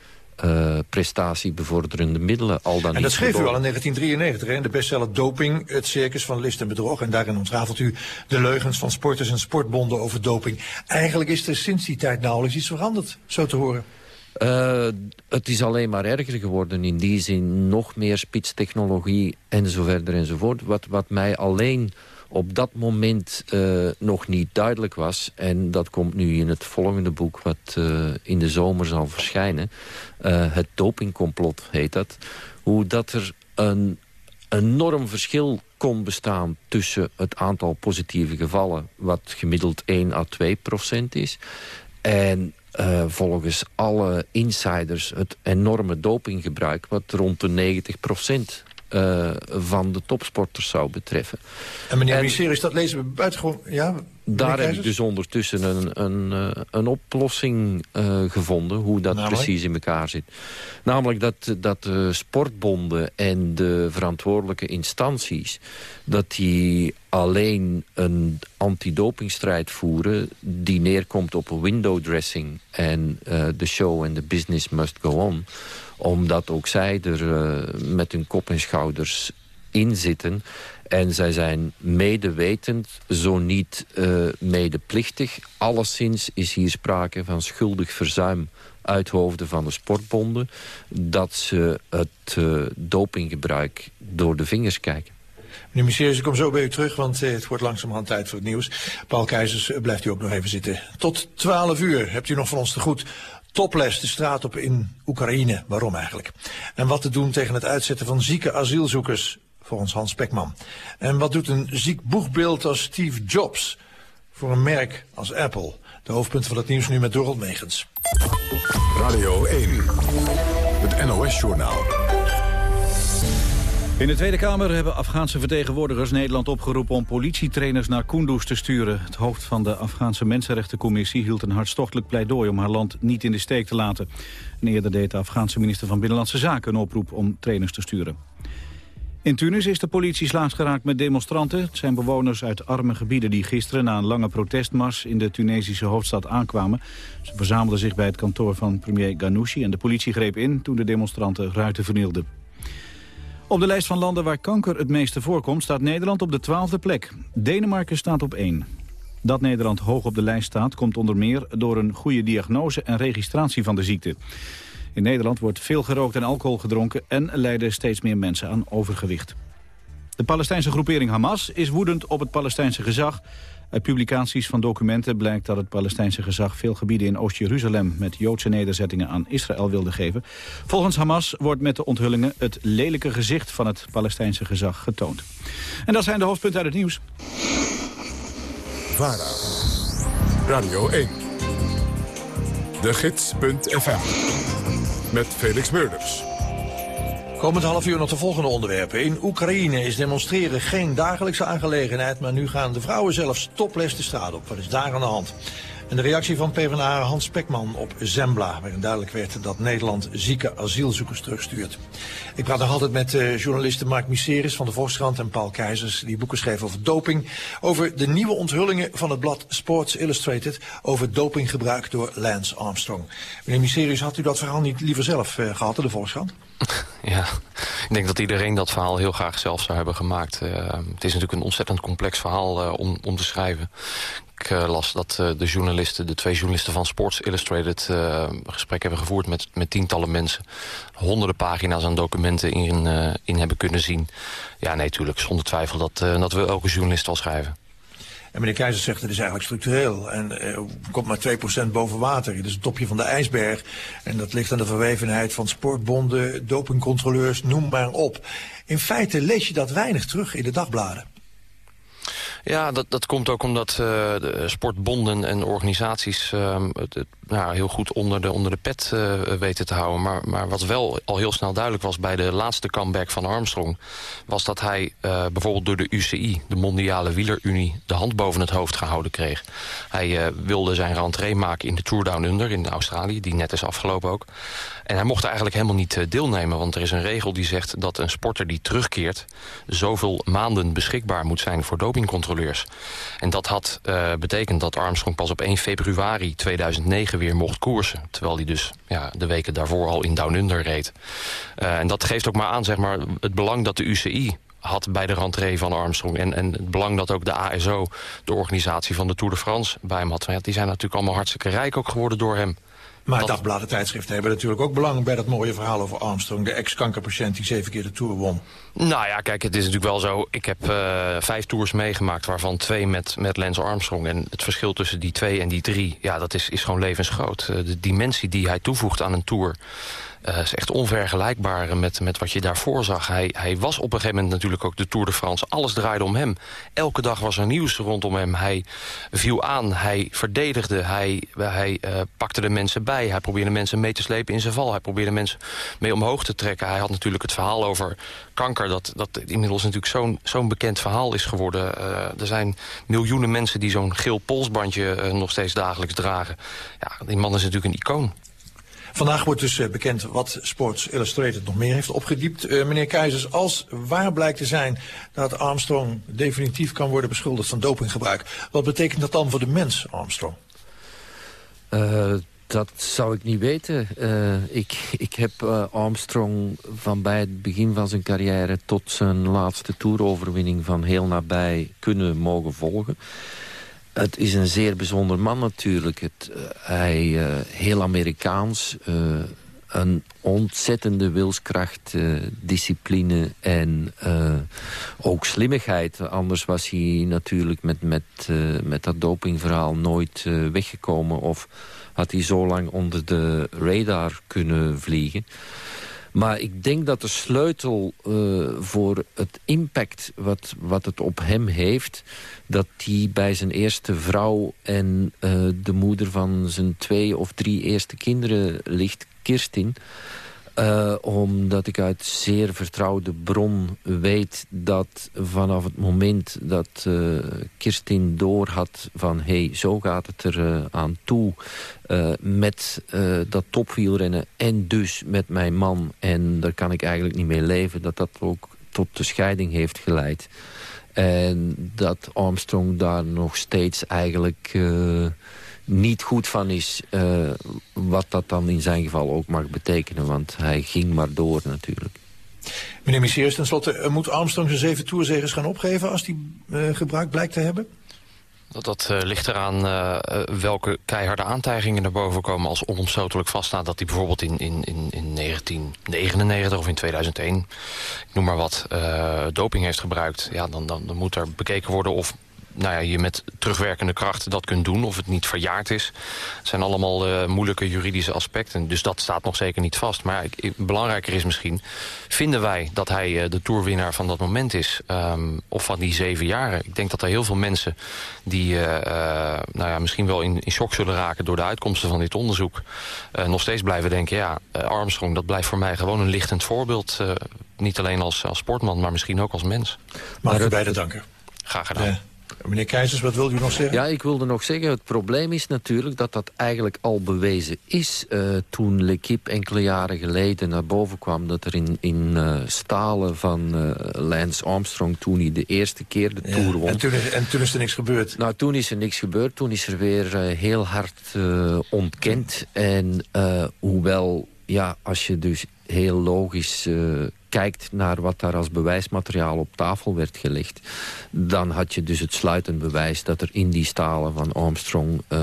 uh, prestatiebevorderende middelen. Al dan en dat schreef u al in 1993, hè, in de bestseller Doping, het circus van list en bedrog. En daarin ontrafelt u de leugens van sporters en sportbonden over doping. Eigenlijk is er sinds die tijd nauwelijks iets veranderd, zo te horen. Uh, het is alleen maar erger geworden. In die zin nog meer spitstechnologie en zo verder enzovoort. Wat, wat mij alleen op dat moment uh, nog niet duidelijk was... en dat komt nu in het volgende boek wat uh, in de zomer zal verschijnen... Het dopingcomplot heet dat. Hoe dat er een enorm verschil kon bestaan tussen het aantal positieve gevallen... wat gemiddeld 1 à 2 procent is... en uh, volgens alle insiders het enorme dopinggebruik... wat rond de 90 procent uh, van de topsporters zou betreffen. En meneer Miseris, dat lezen we buitengewoon... Ja, daar heb ik dus ondertussen een, een, eh, een oplossing uh, gevonden... hoe dat precies in elkaar zit. Namelijk dat, dat de sportbonden en de verantwoordelijke instanties... dat die alleen een antidopingstrijd voeren... die neerkomt op window dressing en uh, the show and the business must go on omdat ook zij er uh, met hun kop en schouders in zitten. En zij zijn medewetend, zo niet uh, medeplichtig. Alleszins is hier sprake van schuldig verzuim uit hoofden van de sportbonden... dat ze het uh, dopinggebruik door de vingers kijken. Meneer Mycerius, ik kom zo bij u terug, want het wordt langzamerhand tijd voor het nieuws. Paul Keizers, blijft u ook nog even zitten. Tot 12 uur hebt u nog van ons te goed Toples de straat op in Oekraïne. Waarom eigenlijk? En wat te doen tegen het uitzetten van zieke asielzoekers, volgens Hans Pekman. En wat doet een ziek boegbeeld als Steve Jobs voor een merk als Apple? De hoofdpunten van het nieuws nu met Dorot Megens. Radio 1, het NOS-journaal. In de Tweede Kamer hebben Afghaanse vertegenwoordigers Nederland opgeroepen om politietrainers naar Kunduz te sturen. Het hoofd van de Afghaanse Mensenrechtencommissie hield een hartstochtelijk pleidooi om haar land niet in de steek te laten. En eerder deed de Afghaanse minister van Binnenlandse Zaken een oproep om trainers te sturen. In Tunis is de politie slaags geraakt met demonstranten. Het zijn bewoners uit arme gebieden die gisteren na een lange protestmars in de Tunesische hoofdstad aankwamen. Ze verzamelden zich bij het kantoor van premier Ghanouchi en de politie greep in toen de demonstranten ruiten vernielden. Op de lijst van landen waar kanker het meeste voorkomt staat Nederland op de twaalfde plek. Denemarken staat op één. Dat Nederland hoog op de lijst staat komt onder meer door een goede diagnose en registratie van de ziekte. In Nederland wordt veel gerookt en alcohol gedronken en lijden steeds meer mensen aan overgewicht. De Palestijnse groepering Hamas is woedend op het Palestijnse gezag uit publicaties van documenten blijkt dat het Palestijnse gezag veel gebieden in Oost-Jeruzalem met Joodse nederzettingen aan Israël wilde geven. Volgens Hamas wordt met de onthullingen het lelijke gezicht van het Palestijnse gezag getoond. En dat zijn de hoofdpunten uit het nieuws. VARA, Radio 1, de gids.fm, met Felix Meurders. Komend half uur nog de volgende onderwerpen. In Oekraïne is demonstreren geen dagelijkse aangelegenheid... maar nu gaan de vrouwen zelfs topless de straat op. Wat is daar aan de hand? En de reactie van PvdA Hans Spekman op Zembla... waarin duidelijk werd dat Nederland zieke asielzoekers terugstuurt. Ik praat nog altijd met uh, journalisten Mark Miseris van de Volkskrant... en Paul Keizers, die boeken schreven over doping... over de nieuwe onthullingen van het blad Sports Illustrated... over dopinggebruik door Lance Armstrong. Meneer Miseris, had u dat verhaal niet liever zelf uh, gehad in de Volkskrant? Ja, ik denk dat iedereen dat verhaal heel graag zelf zou hebben gemaakt. Uh, het is natuurlijk een ontzettend complex verhaal om, om te schrijven. Ik uh, las dat de journalisten, de twee journalisten van Sports Illustrated... een gesprek hebben gevoerd met, met tientallen mensen. Honderden pagina's aan documenten in, in hebben kunnen zien. Ja, nee, natuurlijk, zonder twijfel dat, dat we elke journalist wel schrijven. En meneer Keizer zegt het is eigenlijk structureel. En uh, komt maar 2% boven water. Het is het topje van de ijsberg. En dat ligt aan de verwevenheid van sportbonden, dopingcontroleurs, noem maar op. In feite lees je dat weinig terug in de dagbladen. Ja, dat, dat komt ook omdat uh, de sportbonden en organisaties uh, het, het, nou, heel goed onder de, onder de pet weten te houden. Maar, maar wat wel al heel snel duidelijk was bij de laatste comeback van Armstrong... was dat hij bijvoorbeeld door de UCI, de Mondiale Wielerunie... de hand boven het hoofd gehouden kreeg. Hij wilde zijn rentree maken in de Tour Down Under in Australië... die net is afgelopen ook. En hij mocht eigenlijk helemaal niet eh, deelnemen. Want er is een regel die zegt dat een sporter die terugkeert... zoveel maanden beschikbaar moet zijn voor dopingcontroleurs. En dat had betekend dat Armstrong pas op 1 februari 2009 weer mocht koersen. Terwijl hij dus ja, de weken daarvoor al in Down Under reed. Uh, en dat geeft ook maar aan zeg maar, het belang dat de UCI had bij de rentree van Armstrong. En, en het belang dat ook de ASO, de organisatie van de Tour de France, bij hem had. Ja, die zijn natuurlijk allemaal hartstikke rijk ook geworden door hem. Maar dat... dagbladen, tijdschriften hebben natuurlijk ook belang bij dat mooie verhaal over Armstrong. De ex-kankerpatiënt die zeven keer de Tour won. Nou ja, kijk, het is natuurlijk wel zo. Ik heb uh, vijf tours meegemaakt, waarvan twee met, met Lance Armstrong. En het verschil tussen die twee en die drie, ja, dat is, is gewoon levensgroot. Uh, de dimensie die hij toevoegt aan een tour... Uh, is echt onvergelijkbaar met, met wat je daarvoor zag. Hij, hij was op een gegeven moment natuurlijk ook de Tour de France. Alles draaide om hem. Elke dag was er nieuws rondom hem. Hij viel aan, hij verdedigde, hij, hij uh, pakte de mensen bij. Hij probeerde mensen mee te slepen in zijn val. Hij probeerde mensen mee omhoog te trekken. Hij had natuurlijk het verhaal over kanker... dat, dat inmiddels natuurlijk zo'n zo'n bekend verhaal is geworden. Uh, er zijn miljoenen mensen die zo'n geel polsbandje nog steeds dagelijks dragen. Ja, die man is natuurlijk een icoon. Vandaag wordt dus eh, bekend wat Sports Illustrated nog meer heeft opgediept. Uh, meneer Keizers, als waar blijkt te zijn dat Armstrong definitief kan worden beschuldigd van dopinggebruik, wat betekent dat dan voor de mens, Armstrong? Uh, dat zou ik niet weten. Ik, ik heb Armstrong van bij het begin van zijn carrière... tot zijn laatste toeroverwinning van heel nabij kunnen mogen volgen. Het is een zeer bijzonder man natuurlijk. Het, uh, hij uh, heel Amerikaans, uh, een ontzettende wilskracht, discipline en ook slimmigheid. Anders was hij natuurlijk met, met, met dat dopingverhaal nooit weggekomen... of had hij zo lang onder de radar kunnen vliegen. Maar ik denk dat de sleutel uh, voor het impact wat, wat het op hem heeft... dat die bij zijn eerste vrouw en uh, de moeder van zijn twee of drie eerste kinderen ligt, Kirstin... Uh, omdat ik uit zeer vertrouwde bron weet dat vanaf het moment dat uh, Kirstin doorhad van... hé, hey, zo gaat het er uh, aan toe met dat topwielrennen en dus met mijn man... en daar kan ik eigenlijk niet mee leven, dat dat ook tot de scheiding heeft geleid. En dat Armstrong daar nog steeds eigenlijk niet goed van is... Uh, wat dat dan in zijn geval ook mag betekenen. Want hij ging maar door natuurlijk. Meneer Missiers, tenslotte, eh, moet Armstrong zijn zeven toerzegers gaan opgeven... als hij uh, gebruik blijkt te hebben? Dat, dat uh, ligt eraan uh, welke keiharde aantijgingen naar boven komen... als onomstotelijk vaststaat dat hij bijvoorbeeld in, in, in, in 1999 of in 2001... ik noem maar wat, uh, doping heeft gebruikt. Ja, dan, dan, dan moet er bekeken worden of nou ja, je met terugwerkende kracht dat kunt doen. Of het niet verjaard is. Het zijn allemaal uh, moeilijke juridische aspecten. Dus dat staat nog zeker niet vast. Maar ik, belangrijker is misschien... vinden wij dat hij uh, de toerwinnaar van dat moment is? Um, of van die zeven jaren? Ik denk dat er heel veel mensen... die uh, nou ja, misschien wel in, in shock zullen raken... door de uitkomsten van dit onderzoek... nog steeds blijven denken... ja, Armstrong, dat blijft voor mij gewoon een lichtend voorbeeld... niet alleen als, als sportman, maar misschien ook als mens. Mag ik u beide danken. Graag gedaan. Meneer Keizers, wat wil u nog zeggen? Ja, ik wilde nog zeggen, het probleem is natuurlijk dat dat eigenlijk al bewezen is. Uh, toen L'Equipe enkele jaren geleden naar boven kwam... dat er in, in uh, stalen van uh, Lance Armstrong, toen hij de eerste keer de Tour won... En toen, is, en toen is er niks gebeurd? Nou, toen is er niks gebeurd. Toen is er weer heel hard ontkend. En hoewel, ja, als je dus heel logisch kijkt naar wat daar als bewijsmateriaal op tafel werd gelegd... dan had je dus het sluitend bewijs dat er in die stalen van Armstrong... Uh,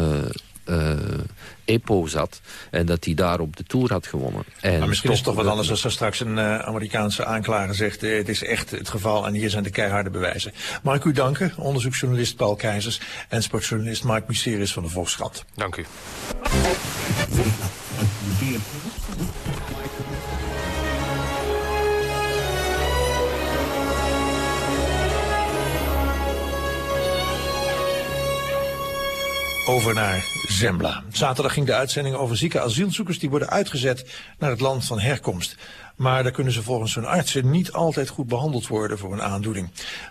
uh, EPO zat en dat hij daar op de Tour had gewonnen. En maar misschien is het toch wat anders als er straks een uh, Amerikaanse aanklager zegt... Uh, het is echt het geval en hier zijn de keiharde bewijzen. Mag ik u danken, onderzoeksjournalist Paul Keizers... en sportjournalist Mark Mysteris van de Volkskrant. Dank u. over naar Zembla. Zaterdag ging de uitzending over zieke asielzoekers die worden uitgezet naar het land van herkomst. Maar daar kunnen ze volgens hun artsen niet altijd goed behandeld worden voor een aandoening.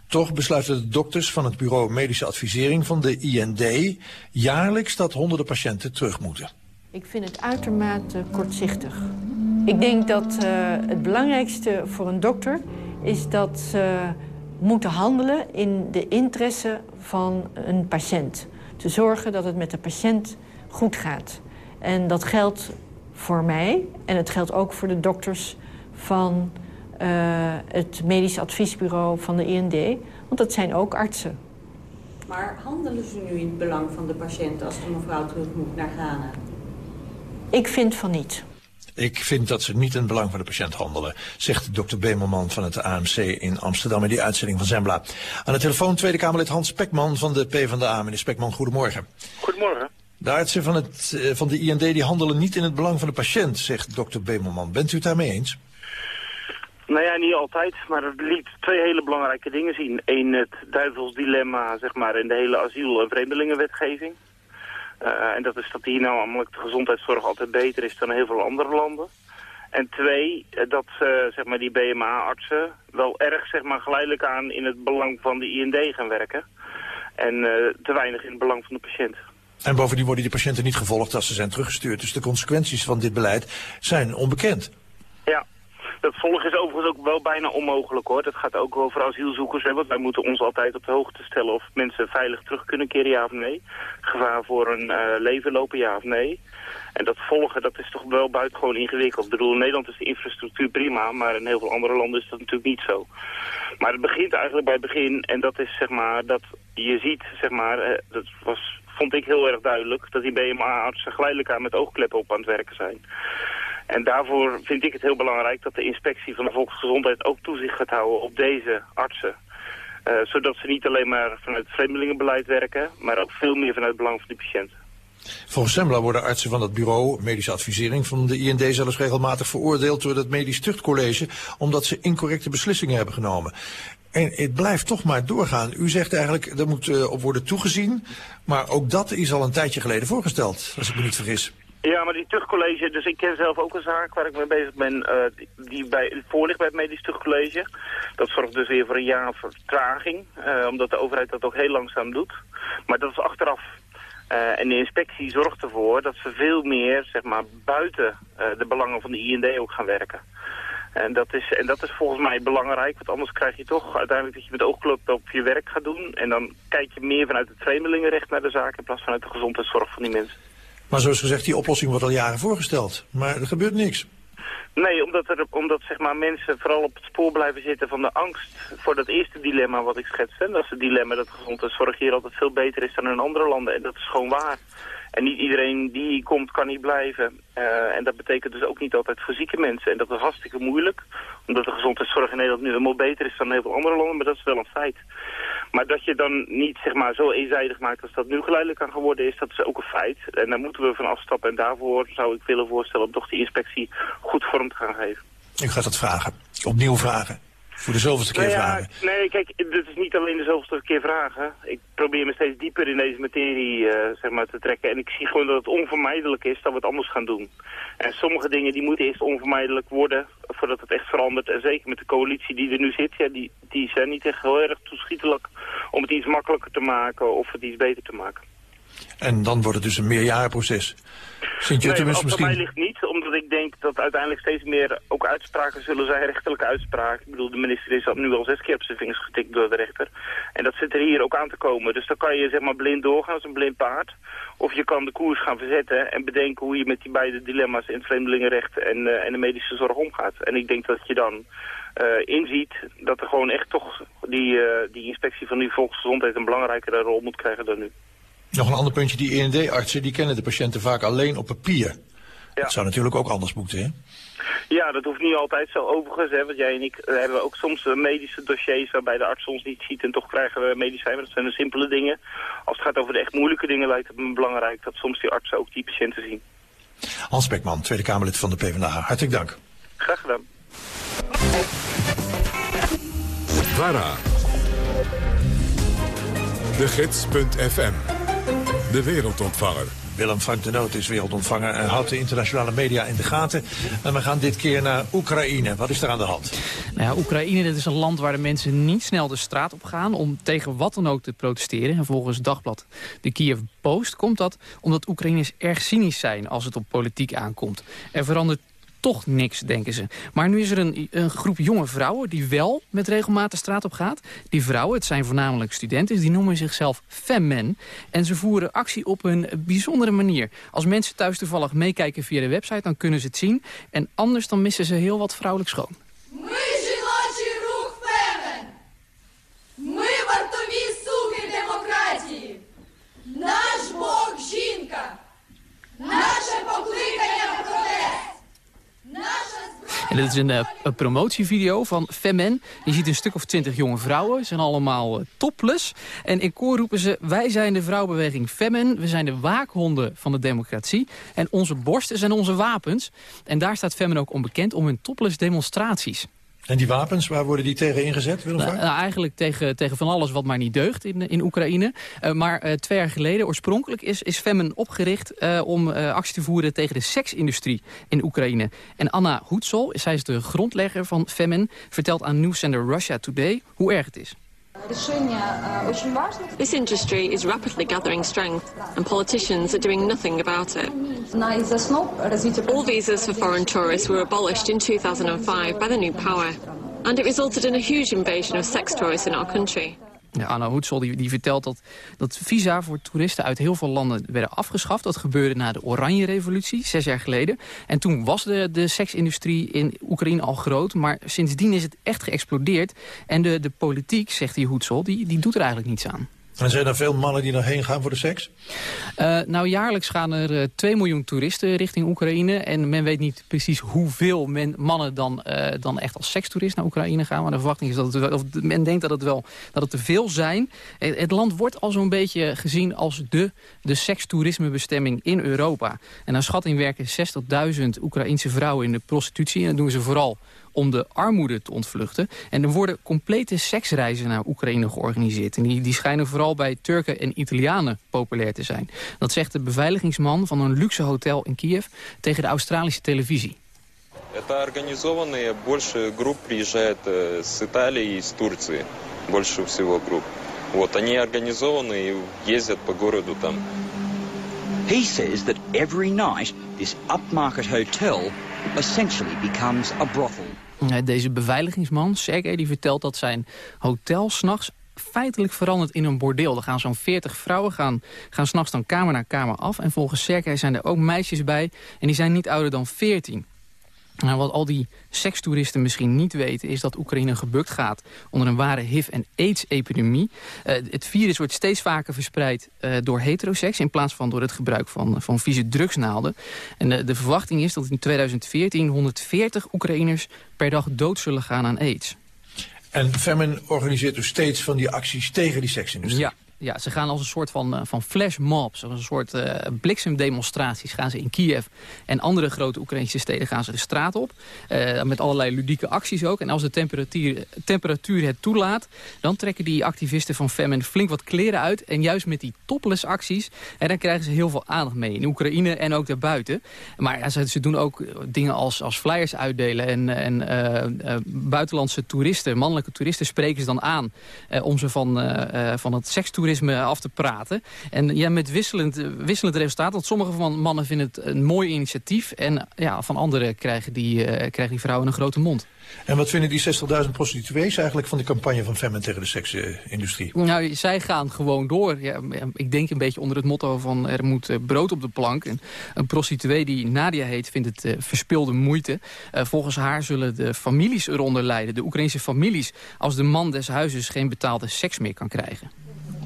Toch besluiten de dokters van het bureau medische advisering van de IND jaarlijks dat honderden patiënten terug moeten. Ik vind het uitermate kortzichtig. Ik denk dat uh, het belangrijkste voor een dokter is dat ze moeten handelen in de interesse van een patiënt. Te zorgen dat het met de patiënt goed gaat. En dat geldt voor mij en het geldt ook voor de dokters van uh, het medisch adviesbureau van de IND. Want dat zijn ook artsen. Maar handelen ze nu in het belang van de patiënt als de mevrouw terug moet naar Ghana? Ik vind van niet. Ik vind dat ze niet in het belang van de patiënt handelen, zegt dokter Bemelman van het AMC in Amsterdam in die uitzending van Zembla. Aan de telefoon Tweede Kamerlid Hans Spekman van de PvdA. Meneer Spekman, goedemorgen. Goedemorgen. De artsen van, het, eh, van de IND die handelen niet in het belang van de patiënt, zegt dokter Bemelman. Bent u het daarmee eens? Nou ja, niet altijd, maar het liet twee hele belangrijke dingen zien. Eén, het duivelsdilemma zeg maar, in de hele asiel- en vreemdelingenwetgeving. Uh, en dat is dat hier nou namelijk de gezondheidszorg altijd beter is dan heel veel andere landen. En twee, eh, dat uh, zeg maar die BMA-artsen wel erg zeg maar, geleidelijk aan in het belang van de IND gaan werken. En te weinig in het belang van de patiënt. En bovendien worden die patiënten niet gevolgd als ze zijn teruggestuurd. Dus de consequenties van dit beleid zijn onbekend. Ja, volgen is overigens ook wel bijna onmogelijk hoor. Dat gaat ook over asielzoekers. Hè, want wij moeten ons altijd op de hoogte stellen of mensen veilig terug kunnen keren, ja of nee. Gevaar voor een uh, leven lopen, ja of nee. En dat volgen, dat is toch wel buitengewoon ingewikkeld. Ik bedoel, in Nederland is de infrastructuur prima, maar in heel veel andere landen is dat natuurlijk niet zo. Maar het begint eigenlijk bij het begin en dat is zeg maar dat je ziet, zeg maar, eh, dat was, vond ik heel erg duidelijk, dat die BMA-artsen geleidelijk aan met oogkleppen op aan het werken zijn. En daarvoor vind ik het heel belangrijk dat de inspectie van de volksgezondheid ook toezicht gaat houden op deze artsen. Uh, zodat ze niet alleen maar vanuit het vreemdelingenbeleid werken, maar ook veel meer vanuit het belang van de patiënt. Volgens Sembla worden artsen van het bureau medische advisering van de IND zelfs regelmatig veroordeeld door het medisch tuchtcollege omdat ze incorrecte beslissingen hebben genomen. En het blijft toch maar doorgaan. U zegt eigenlijk, er moet uh, op worden toegezien, maar ook dat is al een tijdje geleden voorgesteld, als ik me niet vergis. Ja, maar die tuchtcollege, dus ik ken zelf ook een zaak waar ik mee bezig ben, uh, die bij, voor ligt bij het medisch tuchtcollege. Dat zorgt dus weer voor een jaar vertraging, uh, omdat de overheid dat ook heel langzaam doet. Maar dat is achteraf. Uh, en de inspectie zorgt ervoor dat ze veel meer, zeg maar, buiten de belangen van de IND ook gaan werken. En dat, is, en dat is volgens mij belangrijk, want anders krijg je toch uiteindelijk dat je met oogklep op je werk gaat doen. En dan kijk je meer vanuit het vreemdelingenrecht naar de zaak in plaats van uit de gezondheidszorg van die mensen. Maar zoals gezegd, die oplossing wordt al jaren voorgesteld. Maar er gebeurt niks. Nee, omdat, er, omdat zeg maar, mensen vooral op het spoor blijven zitten van de angst voor dat eerste dilemma wat ik schetste. Dat is het dilemma dat gezondheidszorg hier altijd veel beter is dan in andere landen. En dat is gewoon waar. En niet iedereen die komt kan niet blijven. Uh, en dat betekent dus ook niet altijd voor zieke mensen. En dat is hartstikke moeilijk. Omdat de gezondheidszorg in Nederland nu helemaal beter is dan heel veel andere landen. Maar dat is wel een feit. Maar dat je dan niet zeg maar, zo eenzijdig maakt als dat nu geleidelijk kan geworden is, dat is ook een feit. En daar moeten we van afstappen. En daarvoor zou ik willen voorstellen om toch die inspectie goed vorm te gaan geven. Ik ga dat vragen. Opnieuw vragen. Voor de zoveelste keer nou ja, vragen. Nee, kijk, dit is niet alleen de zoveelste keer vragen. Ik probeer me steeds dieper in deze materie uh, zeg maar, te trekken. En ik zie gewoon dat het onvermijdelijk is dat we het anders gaan doen. En sommige dingen die moeten eerst onvermijdelijk worden voordat het echt verandert. En zeker met de coalitie die er nu zit, ja, die, die zijn niet echt heel erg toeschietelijk om het iets makkelijker te maken of het iets beter te maken. En dan wordt het dus een meerjarenproces. Sint-Jutemus nee, misschien... mij ligt niet, omdat ik denk dat uiteindelijk steeds meer ook uitspraken zullen zijn, rechterlijke uitspraken. Ik bedoel, de minister is al nu al zes keer op zijn vingers getikt door de rechter. En dat zit er hier ook aan te komen. Dus dan kan je zeg maar blind doorgaan als een blind paard. Of je kan de koers gaan verzetten en bedenken hoe je met die beide dilemma's in het vreemdelingenrecht en, uh, en de medische zorg omgaat. En ik denk dat je dan uh, inziet dat er gewoon echt toch die, uh, die inspectie van die volksgezondheid een belangrijkere rol moet krijgen dan nu. Nog een ander puntje, die END-artsen die kennen de patiënten vaak alleen op papier. Ja. Dat zou natuurlijk ook anders moeten, hè? Ja, dat hoeft niet altijd zo overigens. Hè, want jij en ik hebben ook soms medische dossiers waarbij de arts ons niet ziet en toch krijgen we medicijnen. Dat zijn de simpele dingen. Als het gaat over de echt moeilijke dingen lijkt het me belangrijk dat soms die artsen ook die patiënten zien. Hans Beckman, Tweede Kamerlid van de PvdA. Hartelijk dank. Graag gedaan. VARA. De Gids.fm De wereldontvanger. Willem Frank de Noot is wereldontvanger en houdt de internationale media in de gaten. En we gaan dit keer naar Oekraïne. Wat is er aan de hand? Nou ja, Oekraïne dat is een land waar de mensen niet snel de straat op gaan... om tegen wat dan ook te protesteren. En volgens Dagblad de Kiev Post komt dat omdat Oekraïners erg cynisch zijn... als het op politiek aankomt. Er verandert toch niks, denken ze. Maar nu is er een, een groep jonge vrouwen die wel met regelmaat de straat op gaat. Die vrouwen, het zijn voornamelijk studenten, die noemen zichzelf femmen. En ze voeren actie op een bijzondere manier. Als mensen thuis toevallig meekijken via de website, dan kunnen ze het zien. En anders dan missen ze heel wat vrouwelijk schoon. Наш Бог жінка. Наше покликання En dit is een, uh, een, promotievideo van Femen. Je ziet een stuk of twintig jonge vrouwen. Ze zijn allemaal uh, topless. En in koor roepen ze... wij zijn de vrouwbeweging Femen. We zijn de waakhonden van de democratie. En onze borsten zijn onze wapens. En daar staat Femen ook onbekend om hun topless demonstraties. En die wapens, waar worden die tegen ingezet, nou, nou, Eigenlijk tegen, tegen van alles wat maar niet deugt in, in Oekraïne. Uh, maar uh, twee jaar geleden, oorspronkelijk, is, is Femmen opgericht... Uh, om actie te voeren tegen de seksindustrie in Oekraïne. En Anna Hoedsel, zij is de grondlegger van Femmen... vertelt aan nieuwszender Russia Today hoe erg het is. This industry is rapidly gathering strength, and politicians are doing nothing about it. All visas for foreign tourists were abolished in 2005 by the new power, and it resulted in a huge invasion of sex tourists in our country. Ja, Anna Hoedsel die, die vertelt dat, dat visa voor toeristen uit heel veel landen werden afgeschaft. Dat gebeurde na de Oranje Revolutie, zes jaar geleden. En toen was de, de seksindustrie in Oekraïne al groot. Maar sindsdien is het echt geëxplodeerd. En de, de politiek, zegt die Hoedsel, die, die doet er eigenlijk niets aan. En zijn er veel mannen die daarheen gaan voor de seks? Uh, nou, jaarlijks gaan er uh, eh, 2 miljoen toeristen richting Oekraïne. En men weet niet precies hoeveel mannen dan, uh, dan echt als sekstoerist naar Oekraïne gaan. Maar de verwachting is dat het of men denkt dat het wel dat het te veel zijn. Het, het land wordt al zo'n beetje gezien als de, de sekstoerismebestemming in Europa. En naar schatting werken 60.000 Oekraïnse vrouwen in de prostitutie. En dat doen ze vooral om de armoede te ontvluchten. En er worden complete seksreizen naar Oekraïne georganiseerd. En die, die schijnen vooral bij Turken en Italianen populair te zijn. Dat zegt de beveiligingsman van een luxe hotel in Kiev tegen de Australische televisie. Это организованные больше групп приезжает э, с Италии и с Турции. Больше всего групп. Вот, они организованы и ездят по городу там. He says that every night this upmarket hotel essentially becomes a brothel. Deze beveiligingsman, Sergej, die vertelt dat zijn hotel s'nachts feitelijk verandert in een bordeel. Er gaan zo'n 40 vrouwen gaan, gaan s'nachts dan kamer naar kamer af. En volgens Sergej zijn er ook meisjes bij. En die zijn niet ouder dan 14. Nou, wat al die sekstoeristen misschien niet weten... is dat Oekraïne gebukt gaat onder een ware HIV- en AIDS-epidemie. Uh, het virus wordt steeds vaker verspreid uh, door heteroseks... in plaats van door het gebruik van, van vieze drugsnaalden. En de, de verwachting is dat in 2014 140 Oekraïners per dag dood zullen gaan aan AIDS. En Femin organiseert dus steeds van die acties tegen die seksindustrie? Ja, ja, ze gaan als een soort van, uh, van flashmobs, als een soort uh, bliksemdemonstraties gaan ze in Kiev en andere grote Oekraïnse steden gaan ze de straat op. Uh, met allerlei ludieke acties ook. En als de temperatuur, temperatuur het toelaat, dan trekken die activisten van Femen flink wat kleren uit. En juist met die topless acties, en dan krijgen ze heel veel aandacht mee. In Oekraïne en ook daarbuiten. Maar ja, ze, ze, doen ook dingen als, als flyers uitdelen. En, en buitenlandse toeristen, mannelijke toeristen spreken ze dan aan. om ze van, van het sekstoerisme af te praten. En ja, met wisselend, wisselend resultaat. Want sommige van mannen vinden het een mooi initiatief. En ja, van anderen krijgen die, uh, krijgen die vrouwen een grote mond. En wat vinden die 60.000 prostituees eigenlijk van de campagne van Femmen tegen de seksindustrie? Nou, zij gaan gewoon door. Ja, ik denk een beetje onder het motto van er moet eh, brood op de plank. En een prostituee die Nadia heet vindt het uh, verspilde moeite. Uh, volgens haar zullen de families eronder lijden, de Oekraïnse families... als de man des huizes geen betaalde seks meer kan krijgen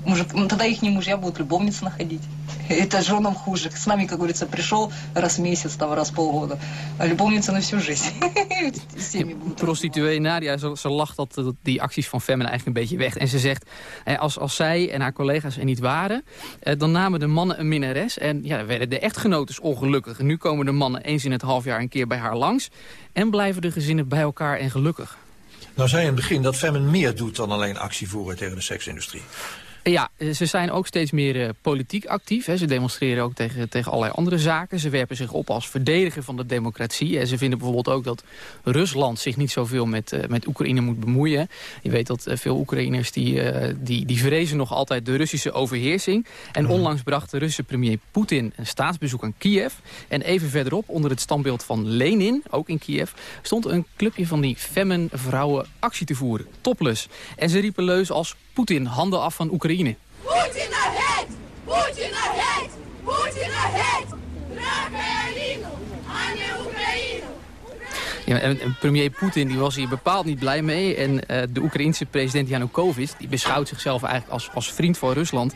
Мужик, тогда их не мужья будут любовницы находить. Это женам хуже. С нами, как говорится, пришел раз в месяц, там, раз в полгода. А любовница на всю жизнь. Prostituee Nadia, ze, ze lacht dat, dat, die acties van Femin eigenlijk een beetje weg. En ze zegt, eh, als, als zij en haar collega's er niet waren... Eh, dan namen de mannen een minnares. En ja, werden de echtgenotes ongelukkig. En nu komen de mannen eens in het half jaar een keer bij haar langs. En blijven de gezinnen bij elkaar en gelukkig. Nou zei in het begin dat Femin meer doet dan alleen actie voeren tegen de seksindustrie. Ja, eh, ze zijn ook steeds meer uh, politiek actief. Hè. Ze demonstreren ook tegen, tegen allerlei andere zaken. Ze werpen zich op als verdediger van de democratie. En ze vinden bijvoorbeeld ook dat Rusland zich niet zoveel met, uh, met Oekraïne moet bemoeien. Je weet dat veel Oekraïners die, die, die vrezen nog altijd de Russische overheersing. En mhm. onlangs bracht de Russische premier Poetin een staatsbezoek aan Kiev. En even verderop, onder het standbeeld van Lenin, ook in Kiev... stond een clubje van die femmen vrouwen actie te voeren. Topless. En ze riepen leus als Poetin, handen af van Oekraïne. Poetin ahead! Poetin ahead! Poetin ahead! Premier Poetin die was hier bepaald niet blij mee. En uh, de Oekraïense president Yanukovych... die beschouwt zichzelf eigenlijk als, als vriend van Rusland.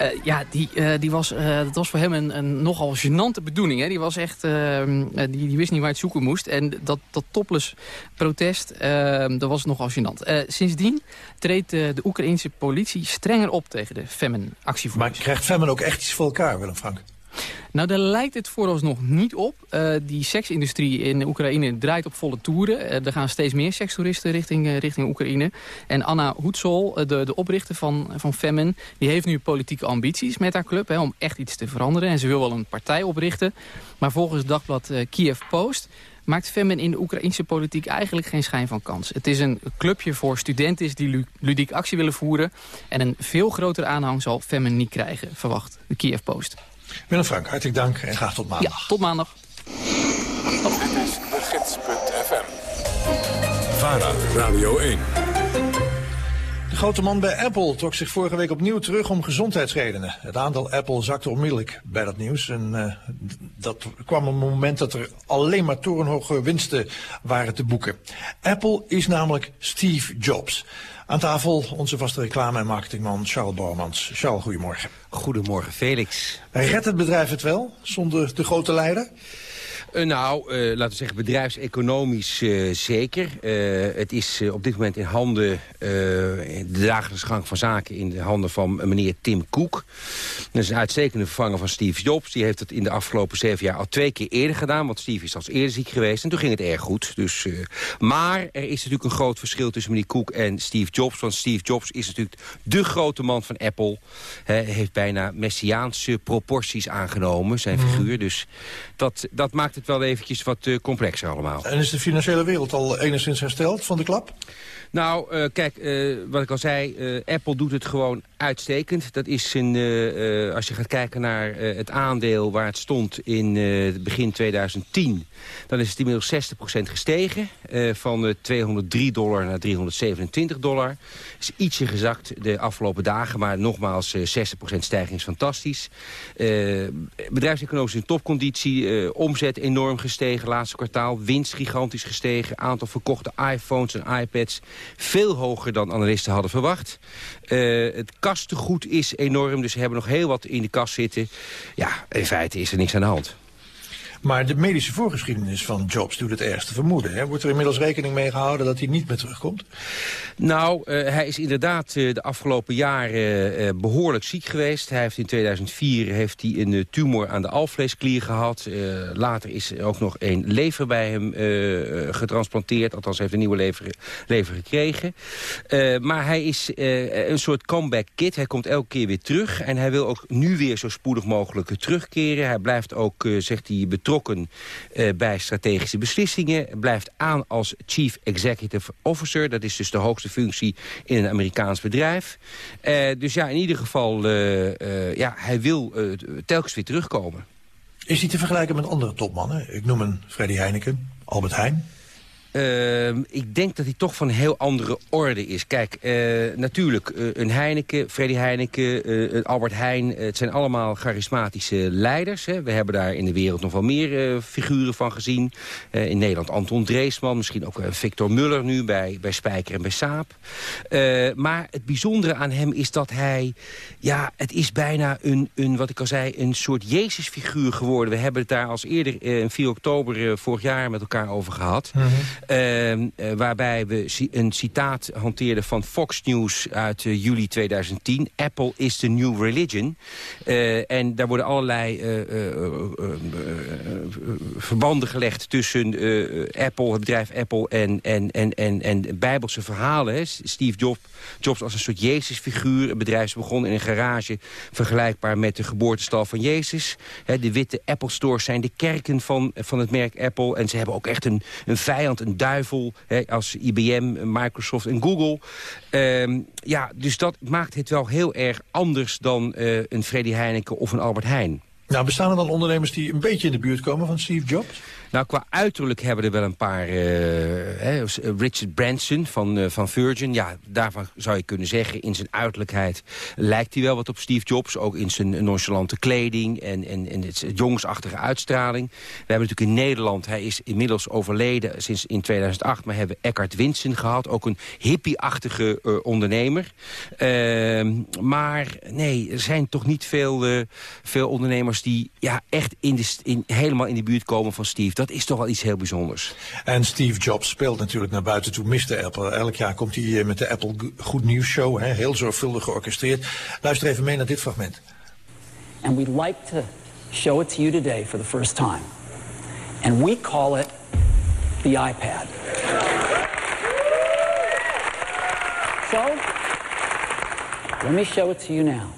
Uh, ja, die, uh, die was, dat was voor hem een, een nogal gênante bedoeling. Hè. Die, was echt, ehm, die, die wist niet waar het zoeken moest. En dat, dat topless protest, ehm, dat was nogal gênant. sindsdien treedt de Oekraïense politie strenger op tegen de Femen-actievoerders. Maar krijgt Femen ook echt iets voor elkaar, Willem Frank? Nou, daar lijkt het vooralsnog niet op. Uh, die seksindustrie in Oekraïne draait op volle toeren. Uh, er gaan steeds meer sekstoeristen richting, uh, richting Oekraïne. En Anna Hoedsel, de, de oprichter van, van Femen... die heeft nu politieke ambities met haar club... Hè, om echt iets te veranderen. En ze wil wel een partij oprichten. Maar volgens het dagblad Kiev Post maakt Femen in de Oekraïnse politiek eigenlijk geen schijn van kans. Het is een clubje voor studenten die ludiek actie willen voeren... en een veel groter aanhang zal Femen niet krijgen, verwacht de Kiev Post. Willem Frank, hartelijk dank en graag tot maandag. Ja, tot maandag. Dit is de gids.fm. VARA, Radio 1. De grote man bij Apple trok zich vorige week opnieuw terug om gezondheidsredenen. Het aantal Apple zakte onmiddellijk bij dat nieuws. En uh, dat kwam op een moment dat er alleen maar torenhoge winsten waren te boeken. Apple is namelijk Steve Jobs. Aan tafel onze vaste reclame- en marketingman Charles Bormans. Charles, goedemorgen. Goedemorgen, Felix. Redt het bedrijf het wel, zonder de grote leider? Uh, nou, uh, laten we zeggen bedrijfseconomisch uh, zeker. het is op dit moment in handen, de dagelijkse gang van zaken... in de handen van meneer Tim Cook. Dat is een uitstekende vervanger van Steve Jobs. Die heeft het in de afgelopen zeven jaar al twee keer eerder gedaan... want Steve is als eerder ziek geweest en toen ging het erg goed. Dus, maar er is natuurlijk een groot verschil tussen meneer Cook en Steve Jobs. Want Steve Jobs is natuurlijk de grote man van Apple. Hij heeft bijna messiaanse proporties aangenomen, zijn mhm. figuur. Dus dat, dat maakt het wel eventjes wat uh, complexer allemaal. En is de financiële wereld al enigszins hersteld van de klap? Nou, uh, kijk, uh, wat ik al zei, Apple doet het gewoon uitstekend. Dat is een, als je gaat kijken naar het aandeel waar het stond in begin 2010... dan is het inmiddels 60% gestegen. van 203 dollar naar 327 dollar. is ietsje gezakt de afgelopen dagen, maar nogmaals 60% stijging is fantastisch. bedrijfseconomisch in topconditie, omzet enorm gestegen laatste kwartaal. Winst gigantisch gestegen. Aantal verkochte iPhones en iPads veel hoger dan analisten hadden verwacht. Uh, het kastengoed is enorm, dus ze hebben nog heel wat in de kast zitten. Ja, in feite is er niks aan de hand. Maar de medische voorgeschiedenis van Jobs doet het ergste vermoeden. Hè? Wordt er inmiddels rekening mee gehouden dat hij niet meer terugkomt? Nou, uh, hij is inderdaad uh, de afgelopen jaren uh, behoorlijk ziek geweest. Hij heeft in 2004 heeft hij een tumor aan de alvleesklier gehad. later is er ook nog een lever bij hem getransplanteerd. Althans, heeft een nieuwe lever, lever gekregen. maar hij is een soort comeback kid. Hij komt elke keer weer terug. En hij wil ook nu weer zo spoedig mogelijk terugkeren. Hij blijft ook, zegt hij, betrokken uh, bij strategische beslissingen. Blijft aan als Chief Executive Officer. Dat is dus de hoogste functie in een Amerikaans bedrijf. Uh, dus ja, in ieder geval, uh, ja, hij wil telkens weer terugkomen. Is hij te vergelijken met andere topmannen? Ik noem een Freddy Heineken, Albert Heijn. Uh, ik denk dat hij toch van heel andere orde is. Kijk, uh, natuurlijk, uh, een Heineken, Freddy Heineken, Albert Heijn... het zijn allemaal charismatische leiders. Hè. We hebben daar in de wereld nog wel meer figuren van gezien. in Nederland Anton Dreesman, misschien ook Victor Muller nu... bij, bij Spijker en bij Saap. maar het bijzondere aan hem is dat hij... ja, het is bijna een, een wat ik al zei, een soort Jezusfiguur geworden. We hebben het daar als eerder, in 4 oktober vorig jaar met elkaar over gehad... Ehm, eh, waarbij we een citaat hanteerden van Fox News uit eh, juli 2010. Apple is the new religion. Eh, en daar worden allerlei eh, eh, eh, eh, eh, verbanden gelegd tussen eh, Apple, het bedrijf Apple en, en, en, en, en bijbelse verhalen. Steve Jobs, Jobs als een soort Jezusfiguur. Het bedrijf begon in een garage vergelijkbaar met de geboortestal van Jezus. De witte Apple stores zijn de kerken van, van het merk Apple. En ze hebben ook echt een, een vijand, een duivel, hè, als IBM, Microsoft en Google. Ehm, ja, dus dat maakt het wel heel erg anders dan eh, een Freddy Heineken of een Albert Heijn. Nou, bestaan er dan ondernemers die een beetje in de buurt komen van Steve Jobs? Nou, qua uiterlijk hebben er wel een paar... eh, Richard Branson van, eh, van Virgin. Ja, daarvan zou je kunnen zeggen, in zijn uiterlijkheid lijkt hij wel wat op Steve Jobs. Ook in zijn nonchalante kleding en, en, en het jongensachtige uitstraling. We hebben natuurlijk in Nederland, hij is inmiddels overleden sinds in 2008... maar hebben Eckhart Winsen gehad, ook een hippie-achtige eh, ondernemer. Ehm, maar nee, er zijn toch niet veel, veel ondernemers die ja, echt in de, in, helemaal in de buurt komen van Steve. Dat is toch wel iets heel bijzonders. En Steve Jobs speelt natuurlijk naar buiten toe Mr. Apple. Elk jaar komt hij eh, met de Apple Goed Nieuws Show, hè, heel zorgvuldig georchestreerd. Luister even mee naar dit fragment. And we'd like to show it to you today for the first time. And we call it the iPad. So, let me show it to you now.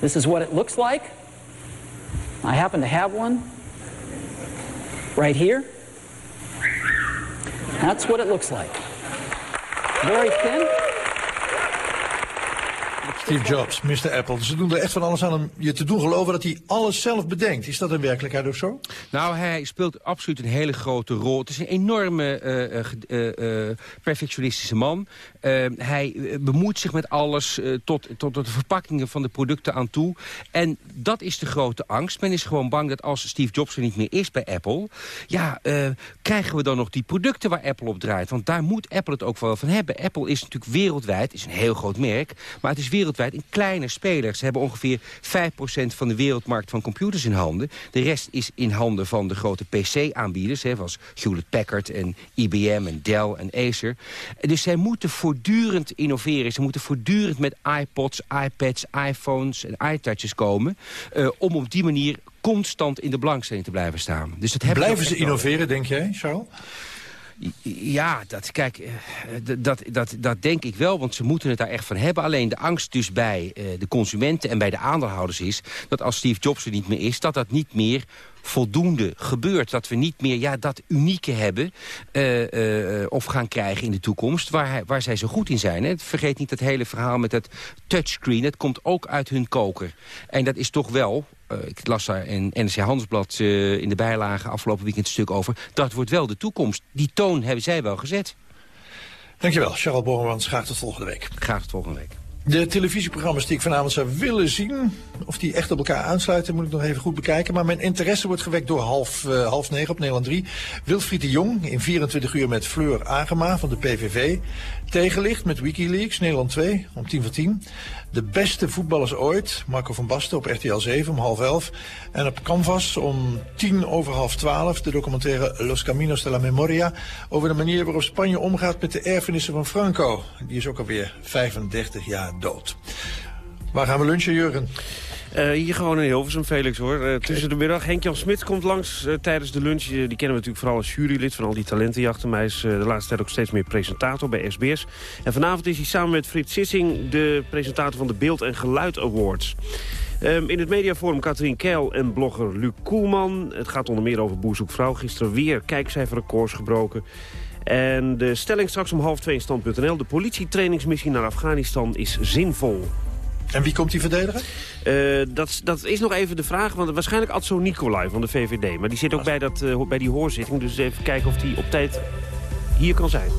This is what it looks like. I happen to have one right here. That's what it looks like. Very thin. Steve Jobs, Mr. Apple. Ze doen er echt van alles aan om je te doen geloven dat hij alles zelf bedenkt. Is dat in werkelijkheid ook zo? Nou, hij speelt absoluut een hele grote rol. Het is een enorme eh, eh, eh, perfectionistische man. Hij bemoeit zich met alles tot, tot de verpakkingen van de producten aan toe. En dat is de grote angst. Men is gewoon bang dat als Steve Jobs er niet meer is bij Apple... ja, krijgen we dan nog die producten waar Apple op draait? Want daar moet Apple het ook wel van hebben. Apple is natuurlijk wereldwijd, is een heel groot merk... maar het is wereldwijd een kleine speler. Ze hebben ongeveer 5% van de wereldmarkt van computers in handen. De rest is in handen van de grote PC-aanbieders... zoals Hewlett-Packard en IBM en Dell en Acer. Dus zij moeten voortdurend innoveren. Ze moeten voortdurend met iPods, iPads, iPhones en iTouches komen... eh, om op die manier constant in de belangstelling te blijven staan. Dus dat hebben Blijven ze innoveren, denk jij, Charles? Ja, dat, kijk, eh, dat, dat, dat denk ik wel, want ze moeten het daar echt van hebben. Alleen de angst dus bij eh, de consumenten en bij de aandeelhouders is... dat als Steve Jobs er niet meer is, dat dat niet meer voldoende gebeurt. Dat we niet meer ja, dat unieke hebben eh, of gaan krijgen in de toekomst... waar, waar zij zo goed in zijn. Hè. Vergeet niet het hele verhaal met het touchscreen. Het komt ook uit hun koker. En dat is toch wel... eh, ik las daar in NRC Handelsblad eh, in de bijlage afgelopen weekend een stuk over. Dat wordt wel de toekomst. Die toon hebben zij wel gezet. Dankjewel, Charles Borremans. Graag tot volgende week. Graag tot volgende week. De televisieprogramma's die ik vanavond zou willen zien, of die echt op elkaar aansluiten, moet ik nog even goed bekijken. Maar mijn interesse wordt gewekt door half, eh, half negen op Nederland 3. Wilfried de Jong in 24 uur met Fleur Agema van de PVV. Tegenlicht met Wikileaks, Nederland 2, om tien voor tien. De beste voetballers ooit, Marco van Basten op RTL 7 om half elf. En op Canvas om tien over half twaalf de documentaire Los Caminos de la Memoria... over de manier waarop Spanje omgaat met de erfenissen van Franco. Die is ook alweer 35 jaar dood. Waar gaan we lunchen, Jurgen? Eh, hier gewoon in Hilversum, Felix hoor. Eh, tussen de middag. Henk-Jan Smit komt langs eh, tijdens de lunch. Die kennen we natuurlijk vooral als jurylid van al die talentenjachten. Hij is de laatste tijd ook steeds meer presentator bij SBS. En vanavond is hij samen met Frits Sissing de presentator van de Beeld en Geluid Awards. Ehm, in het mediaforum Katrien Keil en blogger Luc Koelman. Het gaat onder meer over Boer Zoekt Vrouw. Gisteren weer kijkcijferrecords gebroken. En de stelling straks om half twee in stand.nl. De politietrainingsmissie naar Afghanistan is zinvol. En wie komt die verdedigen? Eh, dat, dat is nog even de vraag, want waarschijnlijk Adso Nicolai van de VVD. Maar die zit ook bij, dat, eh, bij die hoorzitting, dus even kijken of die op tijd hier kan zijn.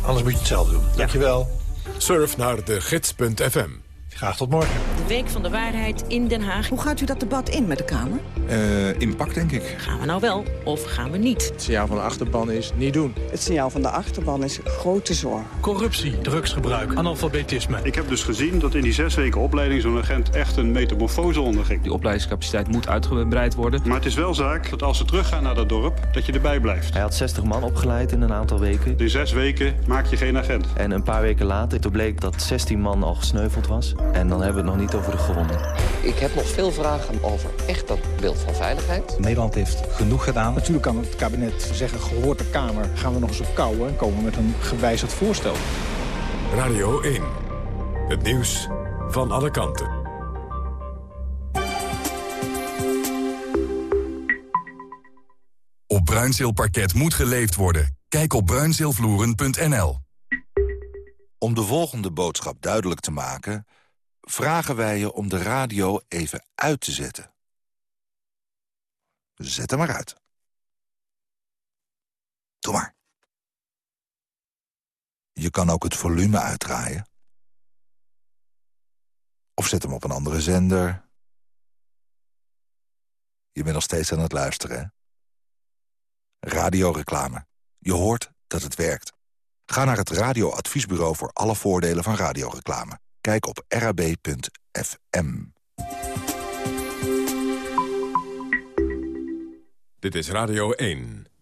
Anders moet je het zelf doen. Dankjewel. Surf naar de gids.fm. Graag tot morgen. de Week van de Waarheid in Den Haag. Hoe gaat u dat debat in met de Kamer? Uh, impact, denk ik. Gaan we nou wel of gaan we niet? Het signaal van de achterban is niet doen. Het signaal van de achterban is grote zorg. Corruptie, drugsgebruik, analfabetisme. Ik heb dus gezien dat in die zes weken opleiding zo'n agent echt een metamorfose onderging. Die opleidingscapaciteit moet uitgebreid worden. Maar het is wel zaak dat als ze teruggaan naar dat dorp, dat je erbij blijft. Hij had 60 man opgeleid in een aantal weken. In zes weken maak je geen agent. En een paar weken later, toen bleek dat 16 man al gesneuveld was. En dan hebben we het nog niet over de gewonden. Ik heb nog veel vragen over echt dat beeld van veiligheid. Nederland heeft genoeg gedaan. Natuurlijk kan het kabinet zeggen, gehoord de Kamer, gaan we nog eens op kouwen... en komen met een gewijzigd voorstel. Radio 1. Het nieuws van alle kanten. Op Bruinzeelparket moet geleefd worden. Kijk op bruinzeelvloeren.nl. Om de volgende boodschap duidelijk te maken... vragen wij je om de radio even uit te zetten. Zet hem maar uit. Doe maar. Je kan ook het volume uitdraaien. Of zet hem op een andere zender. Je bent nog steeds aan het luisteren, hè? Radioreclame. Je hoort dat het werkt. Ga naar het radioadviesbureau voor alle voordelen van radioreclame. Kijk op rab.fm. Dit is Radio 1.